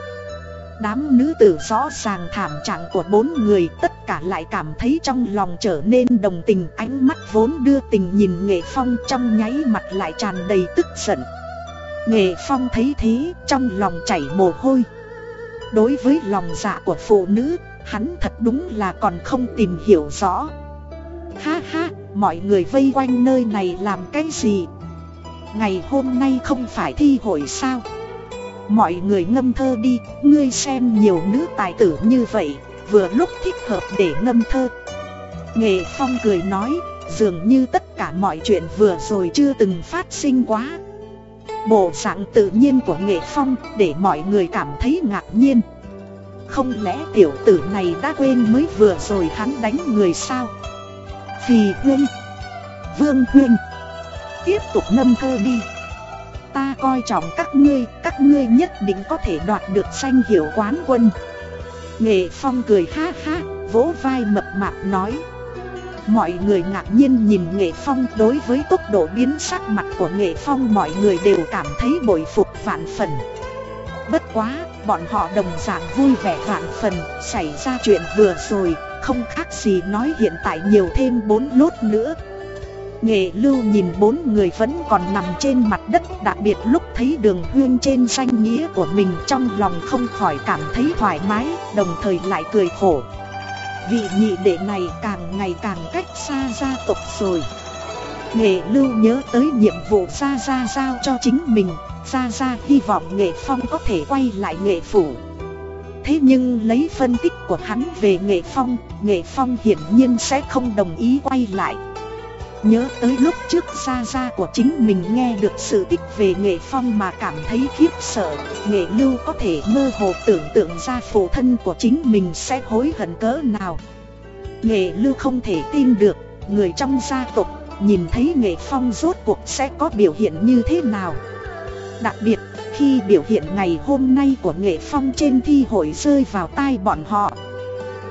Đám nữ tử rõ ràng thảm trạng của bốn người tất cả lại cảm thấy trong lòng trở nên đồng tình ánh mắt vốn đưa tình nhìn Nghệ Phong trong nháy mặt lại tràn đầy tức giận. Nghệ Phong thấy thế trong lòng chảy mồ hôi. Đối với lòng dạ của phụ nữ, hắn thật đúng là còn không tìm hiểu rõ. Ha ha, mọi người vây quanh nơi này làm cái gì? Ngày hôm nay không phải thi hội sao? Mọi người ngâm thơ đi, ngươi xem nhiều nữ tài tử như vậy, vừa lúc thích hợp để ngâm thơ. Nghệ Phong cười nói, dường như tất cả mọi chuyện vừa rồi chưa từng phát sinh quá. Bộ dạng tự nhiên của nghệ phong để mọi người cảm thấy ngạc nhiên. Không lẽ tiểu tử này đã quên mới vừa rồi hắn đánh người sao? Phì huynh Vương huynh Tiếp tục nâm thơ đi. Ta coi trọng các ngươi Các ngươi nhất định có thể đoạt được danh hiệu quán quân. Nghệ phong cười ha ha, Vỗ vai mập mạp nói. Mọi người ngạc nhiên nhìn Nghệ Phong đối với tốc độ biến sắc mặt của Nghệ Phong mọi người đều cảm thấy bội phục vạn phần. Bất quá, bọn họ đồng dạng vui vẻ vạn phần, xảy ra chuyện vừa rồi, không khác gì nói hiện tại nhiều thêm bốn lốt nữa. Nghệ lưu nhìn bốn người vẫn còn nằm trên mặt đất Đặc biệt lúc thấy đường huyên trên danh nghĩa của mình Trong lòng không khỏi cảm thấy thoải mái Đồng thời lại cười khổ Vị nhị đệ này càng ngày càng cách xa gia tộc rồi. Nghệ lưu nhớ tới nhiệm vụ Gia Gia giao cho chính mình, Gia Gia hy vọng Nghệ Phong có thể quay lại Nghệ Phủ. Thế nhưng lấy phân tích của hắn về Nghệ Phong Nghệ Phong hiển nhiên sẽ không đồng ý quay lại. Nhớ tới lúc trước xa xa của chính mình nghe được sự tích về nghệ phong mà cảm thấy khiếp sợ. Nghệ lưu có thể mơ hồ tưởng tượng ra phụ thân của chính mình sẽ hối hận cỡ nào. Nghệ lưu không thể tin được, người trong gia tộc, nhìn thấy nghệ phong rốt cuộc sẽ có biểu hiện như thế nào. Đặc biệt, khi biểu hiện ngày hôm nay của nghệ phong trên thi hội rơi vào tai bọn họ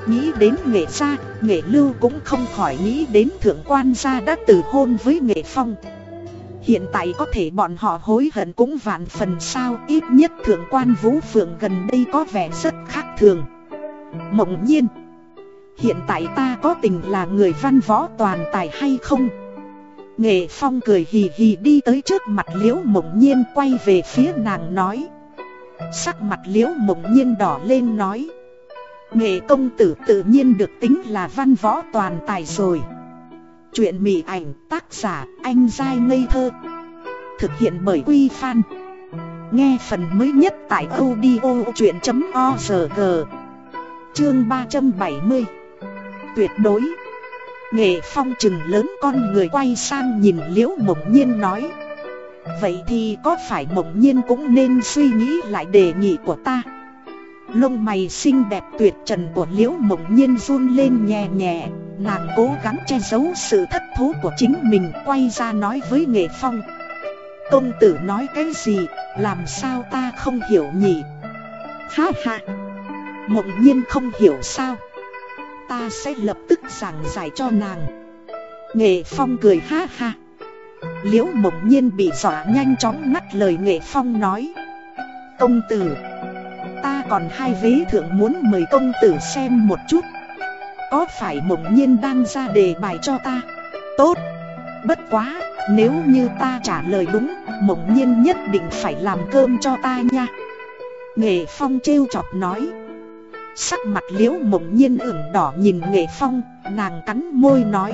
Nghĩ đến nghệ gia, nghệ lưu cũng không khỏi nghĩ đến thượng quan gia đã từ hôn với nghệ phong. Hiện tại có thể bọn họ hối hận cũng vạn phần sao Ít nhất thượng quan vũ phượng gần đây có vẻ rất khác thường. Mộng nhiên Hiện tại ta có tình là người văn võ toàn tài hay không? Nghệ Phong cười hì hì đi tới trước mặt Liễu Mộng Nhiên quay về phía nàng nói. Sắc mặt Liễu Mộng Nhiên đỏ lên nói. Nghệ công tử tự nhiên được tính là văn võ toàn tài rồi. Chuyện mị ảnh tác giả anh dai ngây thơ. Thực hiện bởi Quy Phan. Nghe phần mới nhất tại audio chuyện.org Chương 370 Tuyệt đối. Nghệ phong trừng lớn con người quay sang nhìn liễu mộng nhiên nói. Vậy thì có phải mộng nhiên cũng nên suy nghĩ lại đề nghị của ta? Lông mày xinh đẹp tuyệt trần của liễu mộng nhiên run lên nhẹ nhẹ. Nàng cố gắng che giấu sự thất thú của chính mình quay ra nói với nghệ phong. Công tử nói cái gì, làm sao ta không hiểu nhỉ? Ha ha. Mộng nhiên không hiểu sao. Ta sẽ lập tức giảng giải cho nàng. Nghệ Phong cười ha ha. Liễu mộng nhiên bị dọa nhanh chóng ngắt lời Nghệ Phong nói. Công tử còn hai vế thượng muốn mời công tử xem một chút. Có phải mộng nhiên đang ra đề bài cho ta? Tốt. Bất quá, Nếu như ta trả lời đúng, Mộng nhiên nhất định phải làm cơm cho ta nha. Nghệ Phong trêu chọc nói. Sắc mặt liễu mộng nhiên ửng đỏ nhìn nghệ phong, Nàng cắn môi nói.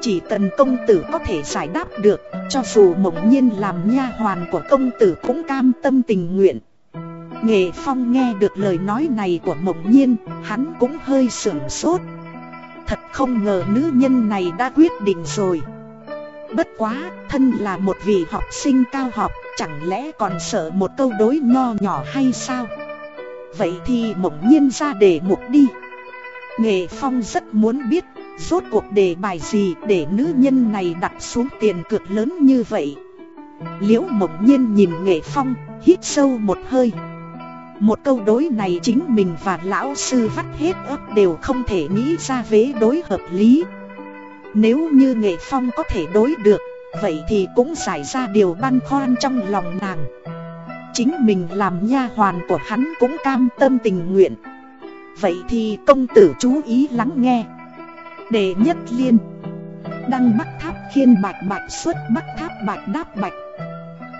Chỉ tần công tử có thể giải đáp được, Cho dù mộng nhiên làm nha hoàn của công tử cũng cam tâm tình nguyện. Nghệ phong nghe được lời nói này của mộng nhiên Hắn cũng hơi sửng sốt. Thật không ngờ nữ nhân này đã quyết định rồi. Bất quá, thân là một vị học sinh cao học Chẳng lẽ còn sợ một câu đối nho nhỏ hay sao? Vậy thì mộng nhiên ra đề mục đi. Nghệ Phong rất muốn biết Rốt cuộc đề bài gì để nữ nhân này đặt xuống tiền cược lớn như vậy? Liễu mộng nhiên nhìn Nghệ Phong hít sâu một hơi. Một câu đối này chính mình và lão sư vắt hết ớt đều không thể nghĩ ra vế đối hợp lý. Nếu như Nghệ Phong có thể đối được, Vậy thì cũng xảy ra điều băn khoăn trong lòng nàng. Chính mình làm nha hoàn của hắn cũng cam tâm tình nguyện. Vậy thì công tử chú ý lắng nghe. Đề nhất liên. Đăng bắc tháp khiên bạch bạch xuất bắc tháp bạch đáp bạch.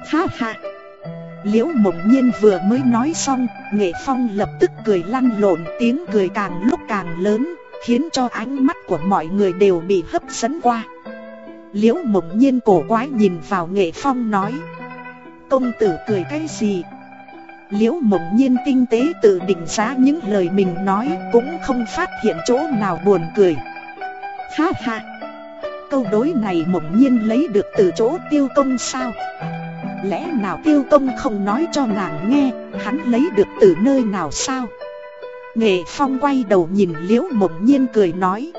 Ha ha. Liễu mộng nhiên vừa mới nói xong, Nghệ phong lập tức cười lăn lộn, Tiếng cười càng lúc càng lớn, Khiến cho ánh mắt của mọi người đều bị hấp dẫn qua. Liễu mộng nhiên cổ quái nhìn vào nghệ phong nói, Công tử cười cái gì? Liễu mộng nhiên tinh tế tự định giá những lời mình nói, Cũng không phát hiện chỗ nào buồn cười. Ha ha! Câu đối này mộng nhiên lấy được từ chỗ tiêu công sao? Lẽ nào tiêu công không nói cho nàng nghe Hắn lấy được từ nơi nào sao Nghệ phong quay đầu nhìn liễu mộng nhiên cười nói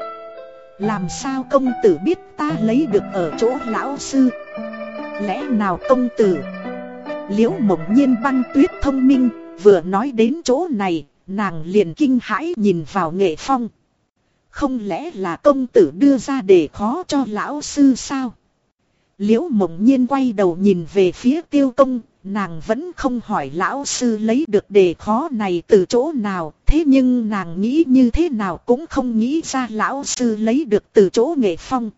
Làm sao công tử biết ta lấy được ở chỗ lão sư Lẽ nào công tử Liễu mộng nhiên băng tuyết thông minh, vừa nói đến chỗ này, nàng liền kinh hãi nhìn vào nghệ phong. Không lẽ là công tử đưa ra để khó cho lão sư sao? Liễu mộng nhiên quay đầu nhìn về phía tiêu công, nàng vẫn không hỏi lão sư lấy được đề khó này từ chỗ nào, thế nhưng nàng nghĩ như thế nào cũng không nghĩ ra lão sư lấy được từ chỗ nghệ phong.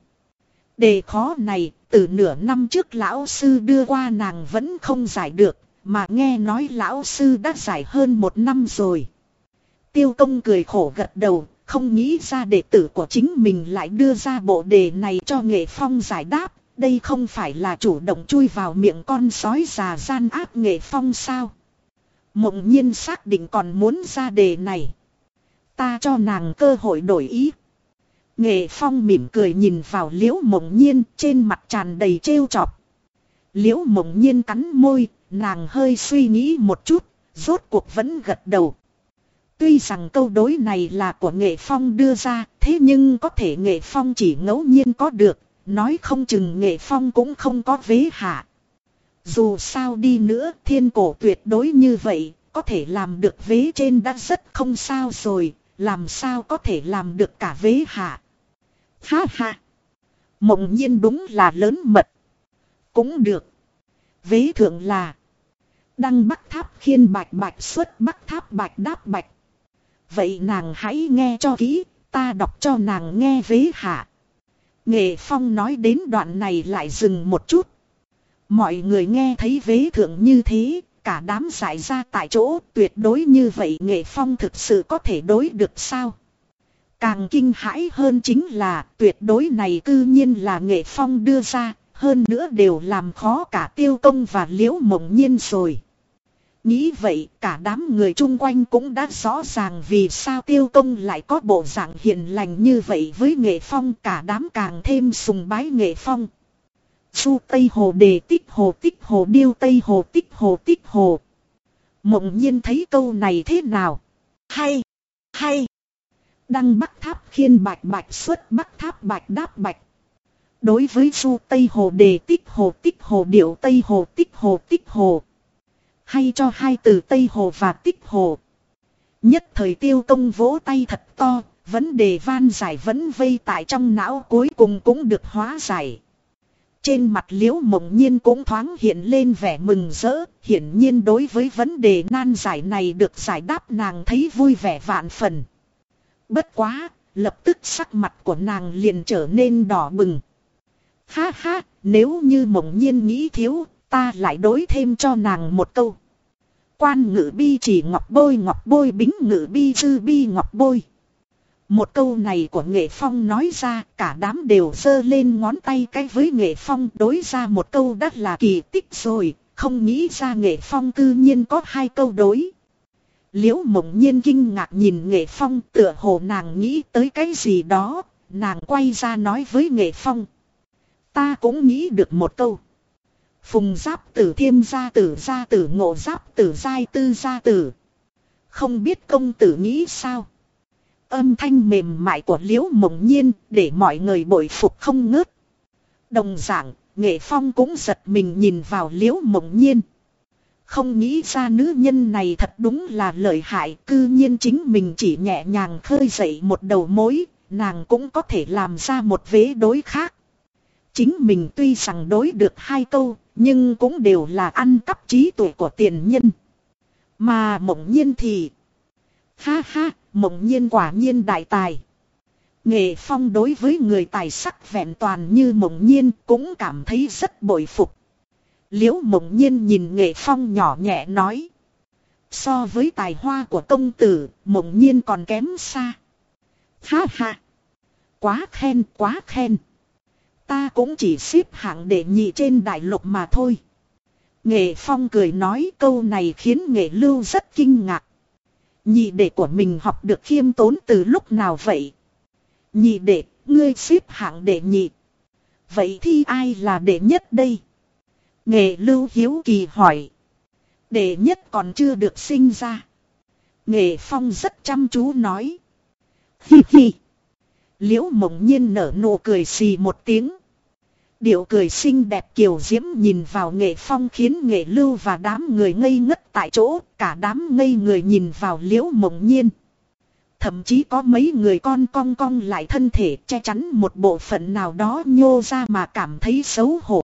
Đề khó này từ nửa năm trước lão sư đưa qua nàng vẫn không giải được, mà nghe nói lão sư đã giải hơn một năm rồi. Tiêu công cười khổ gật đầu, không nghĩ ra đệ tử của chính mình lại đưa ra bộ đề này cho nghệ phong giải đáp, đây không phải là chủ động chui vào miệng con sói già gian áp nghệ phong sao. Mộng nhiên xác định còn muốn ra đề này. Ta cho nàng cơ hội đổi ý. Nghệ Phong mỉm cười nhìn vào Liễu Mộng Nhiên trên mặt tràn đầy trêu chọc. Liễu Mộng Nhiên cắn môi, nàng hơi suy nghĩ một chút, rốt cuộc vẫn gật đầu. Tuy rằng câu đối này là của Nghệ Phong đưa ra, thế nhưng có thể Nghệ Phong chỉ ngẫu nhiên có được, nói không chừng Nghệ Phong cũng không có vế hạ. Dù sao đi nữa, thiên cổ tuyệt đối như vậy, có thể làm được vế trên đã rất không sao rồi, làm sao có thể làm được cả vế hạ. Ha ha. Mộng nhiên đúng là lớn mật. Cũng được. Vế thượng là. Đăng bắc tháp khiên bạch bạch xuất bắc tháp bạch đáp bạch. Vậy nàng hãy nghe cho kỹ. Ta đọc cho nàng nghe vế hạ. Nghệ Phong nói đến đoạn này lại dừng một chút. Mọi người nghe thấy vế thượng như thế, cả đám giải ra tại chỗ tuyệt đối như vậy Nghệ Phong thực sự có thể đối được sao? Càng kinh hãi hơn chính là tuyệt đối này cư nhiên là Nghệ Phong đưa ra, hơn nữa đều làm khó cả tiêu công và liễu mộng nhiên rồi. Nghĩ vậy, cả đám người chung quanh cũng đã rõ ràng vì sao tiêu công lại có bộ dạng hiền lành như vậy với nghệ phong, cả đám càng thêm sùng bái nghệ phong. Su Tây Hồ đề tích hồ tích hồ điêu Tây Hồ tích hồ tích hồ. Mộng nhiên thấy câu này thế nào? Hay! Hay! Đăng bắc tháp khiên bạch bạch xuất bắc tháp bạch đáp bạch. Đối với Su Tây Hồ đề tích hồ tích hồ điệu Tây Hồ tích hồ tích hồ. Hay cho hai từ Tây Hồ và Tích Hồ. Nhất thời tiêu công vỗ tay thật to, vấn đề van giải vẫn vây tại trong não cuối cùng cũng được hóa giải. Trên mặt liễu mộng nhiên cũng thoáng hiện lên vẻ mừng rỡ, hiển nhiên đối với vấn đề nan giải này được giải đáp nàng thấy vui vẻ vạn phần. Bất quá, lập tức sắc mặt của nàng liền trở nên đỏ bừng. Ha ha, nếu như mộng nhiên nghĩ thiếu, ta lại đối thêm cho nàng một câu. Quan ngự bi chỉ ngọc bôi ngọc bôi bính ngự bi dư bi ngọc bôi. Một câu này của nghệ phong nói ra cả đám đều giơ lên ngón tay cái với nghệ phong đối ra một câu đắt là kỳ tích rồi, không nghĩ ra nghệ phong cư nhiên có hai câu đối. Liễu mộng nhiên kinh ngạc nhìn nghệ phong tựa hồ nàng nghĩ tới cái gì đó, nàng quay ra nói với nghệ phong. Ta cũng nghĩ được một câu. Phùng giáp tử thiêm gia tử gia tử ngộ giáp tử giai tư gia tử. Không biết công tử nghĩ sao? Âm thanh mềm mại của liễu mộng nhiên để mọi người bội phục không ngớt. Đồng dạng, nghệ phong cũng giật mình nhìn vào liễu mộng nhiên. Không nghĩ ra nữ nhân này thật đúng là lợi hại, cư nhiên chính mình chỉ nhẹ nhàng khơi dậy một đầu mối, nàng cũng có thể làm ra một vế đối khác. Chính mình tuy rằng đối được hai câu, nhưng cũng đều là ăn cắp trí tuệ của tiền nhân. Mà mộng nhiên thì... Ha ha, mộng nhiên quả nhiên đại tài. Nghệ phong đối với người tài sắc vẹn toàn như mộng nhiên cũng cảm thấy rất bội phục. Liễu mộng nhiên nhìn nghệ phong nhỏ nhẹ nói. So với tài hoa của công tử, mộng nhiên còn kém xa. Ha ha. Quá khen, quá khen. Ta cũng chỉ xếp hạng để nhị trên đại lục mà thôi. Nghệ Phong cười nói câu này khiến Nghệ Lưu rất kinh ngạc. Nhị đệ của mình học được khiêm tốn từ lúc nào vậy? Nhị đệ, ngươi xếp hạng đệ nhị. Vậy thì ai là đệ nhất đây? Nghệ Lưu Hiếu Kỳ hỏi. Đệ nhất còn chưa được sinh ra. Nghệ Phong rất chăm chú nói. Hi hi. Liễu mộng nhiên nở nụ cười xì một tiếng. Điệu cười xinh đẹp kiều diễm nhìn vào nghệ phong khiến nghệ lưu và đám người ngây ngất tại chỗ, cả đám ngây người nhìn vào liễu mộng nhiên. Thậm chí có mấy người con cong cong lại thân thể che chắn một bộ phận nào đó nhô ra mà cảm thấy xấu hổ.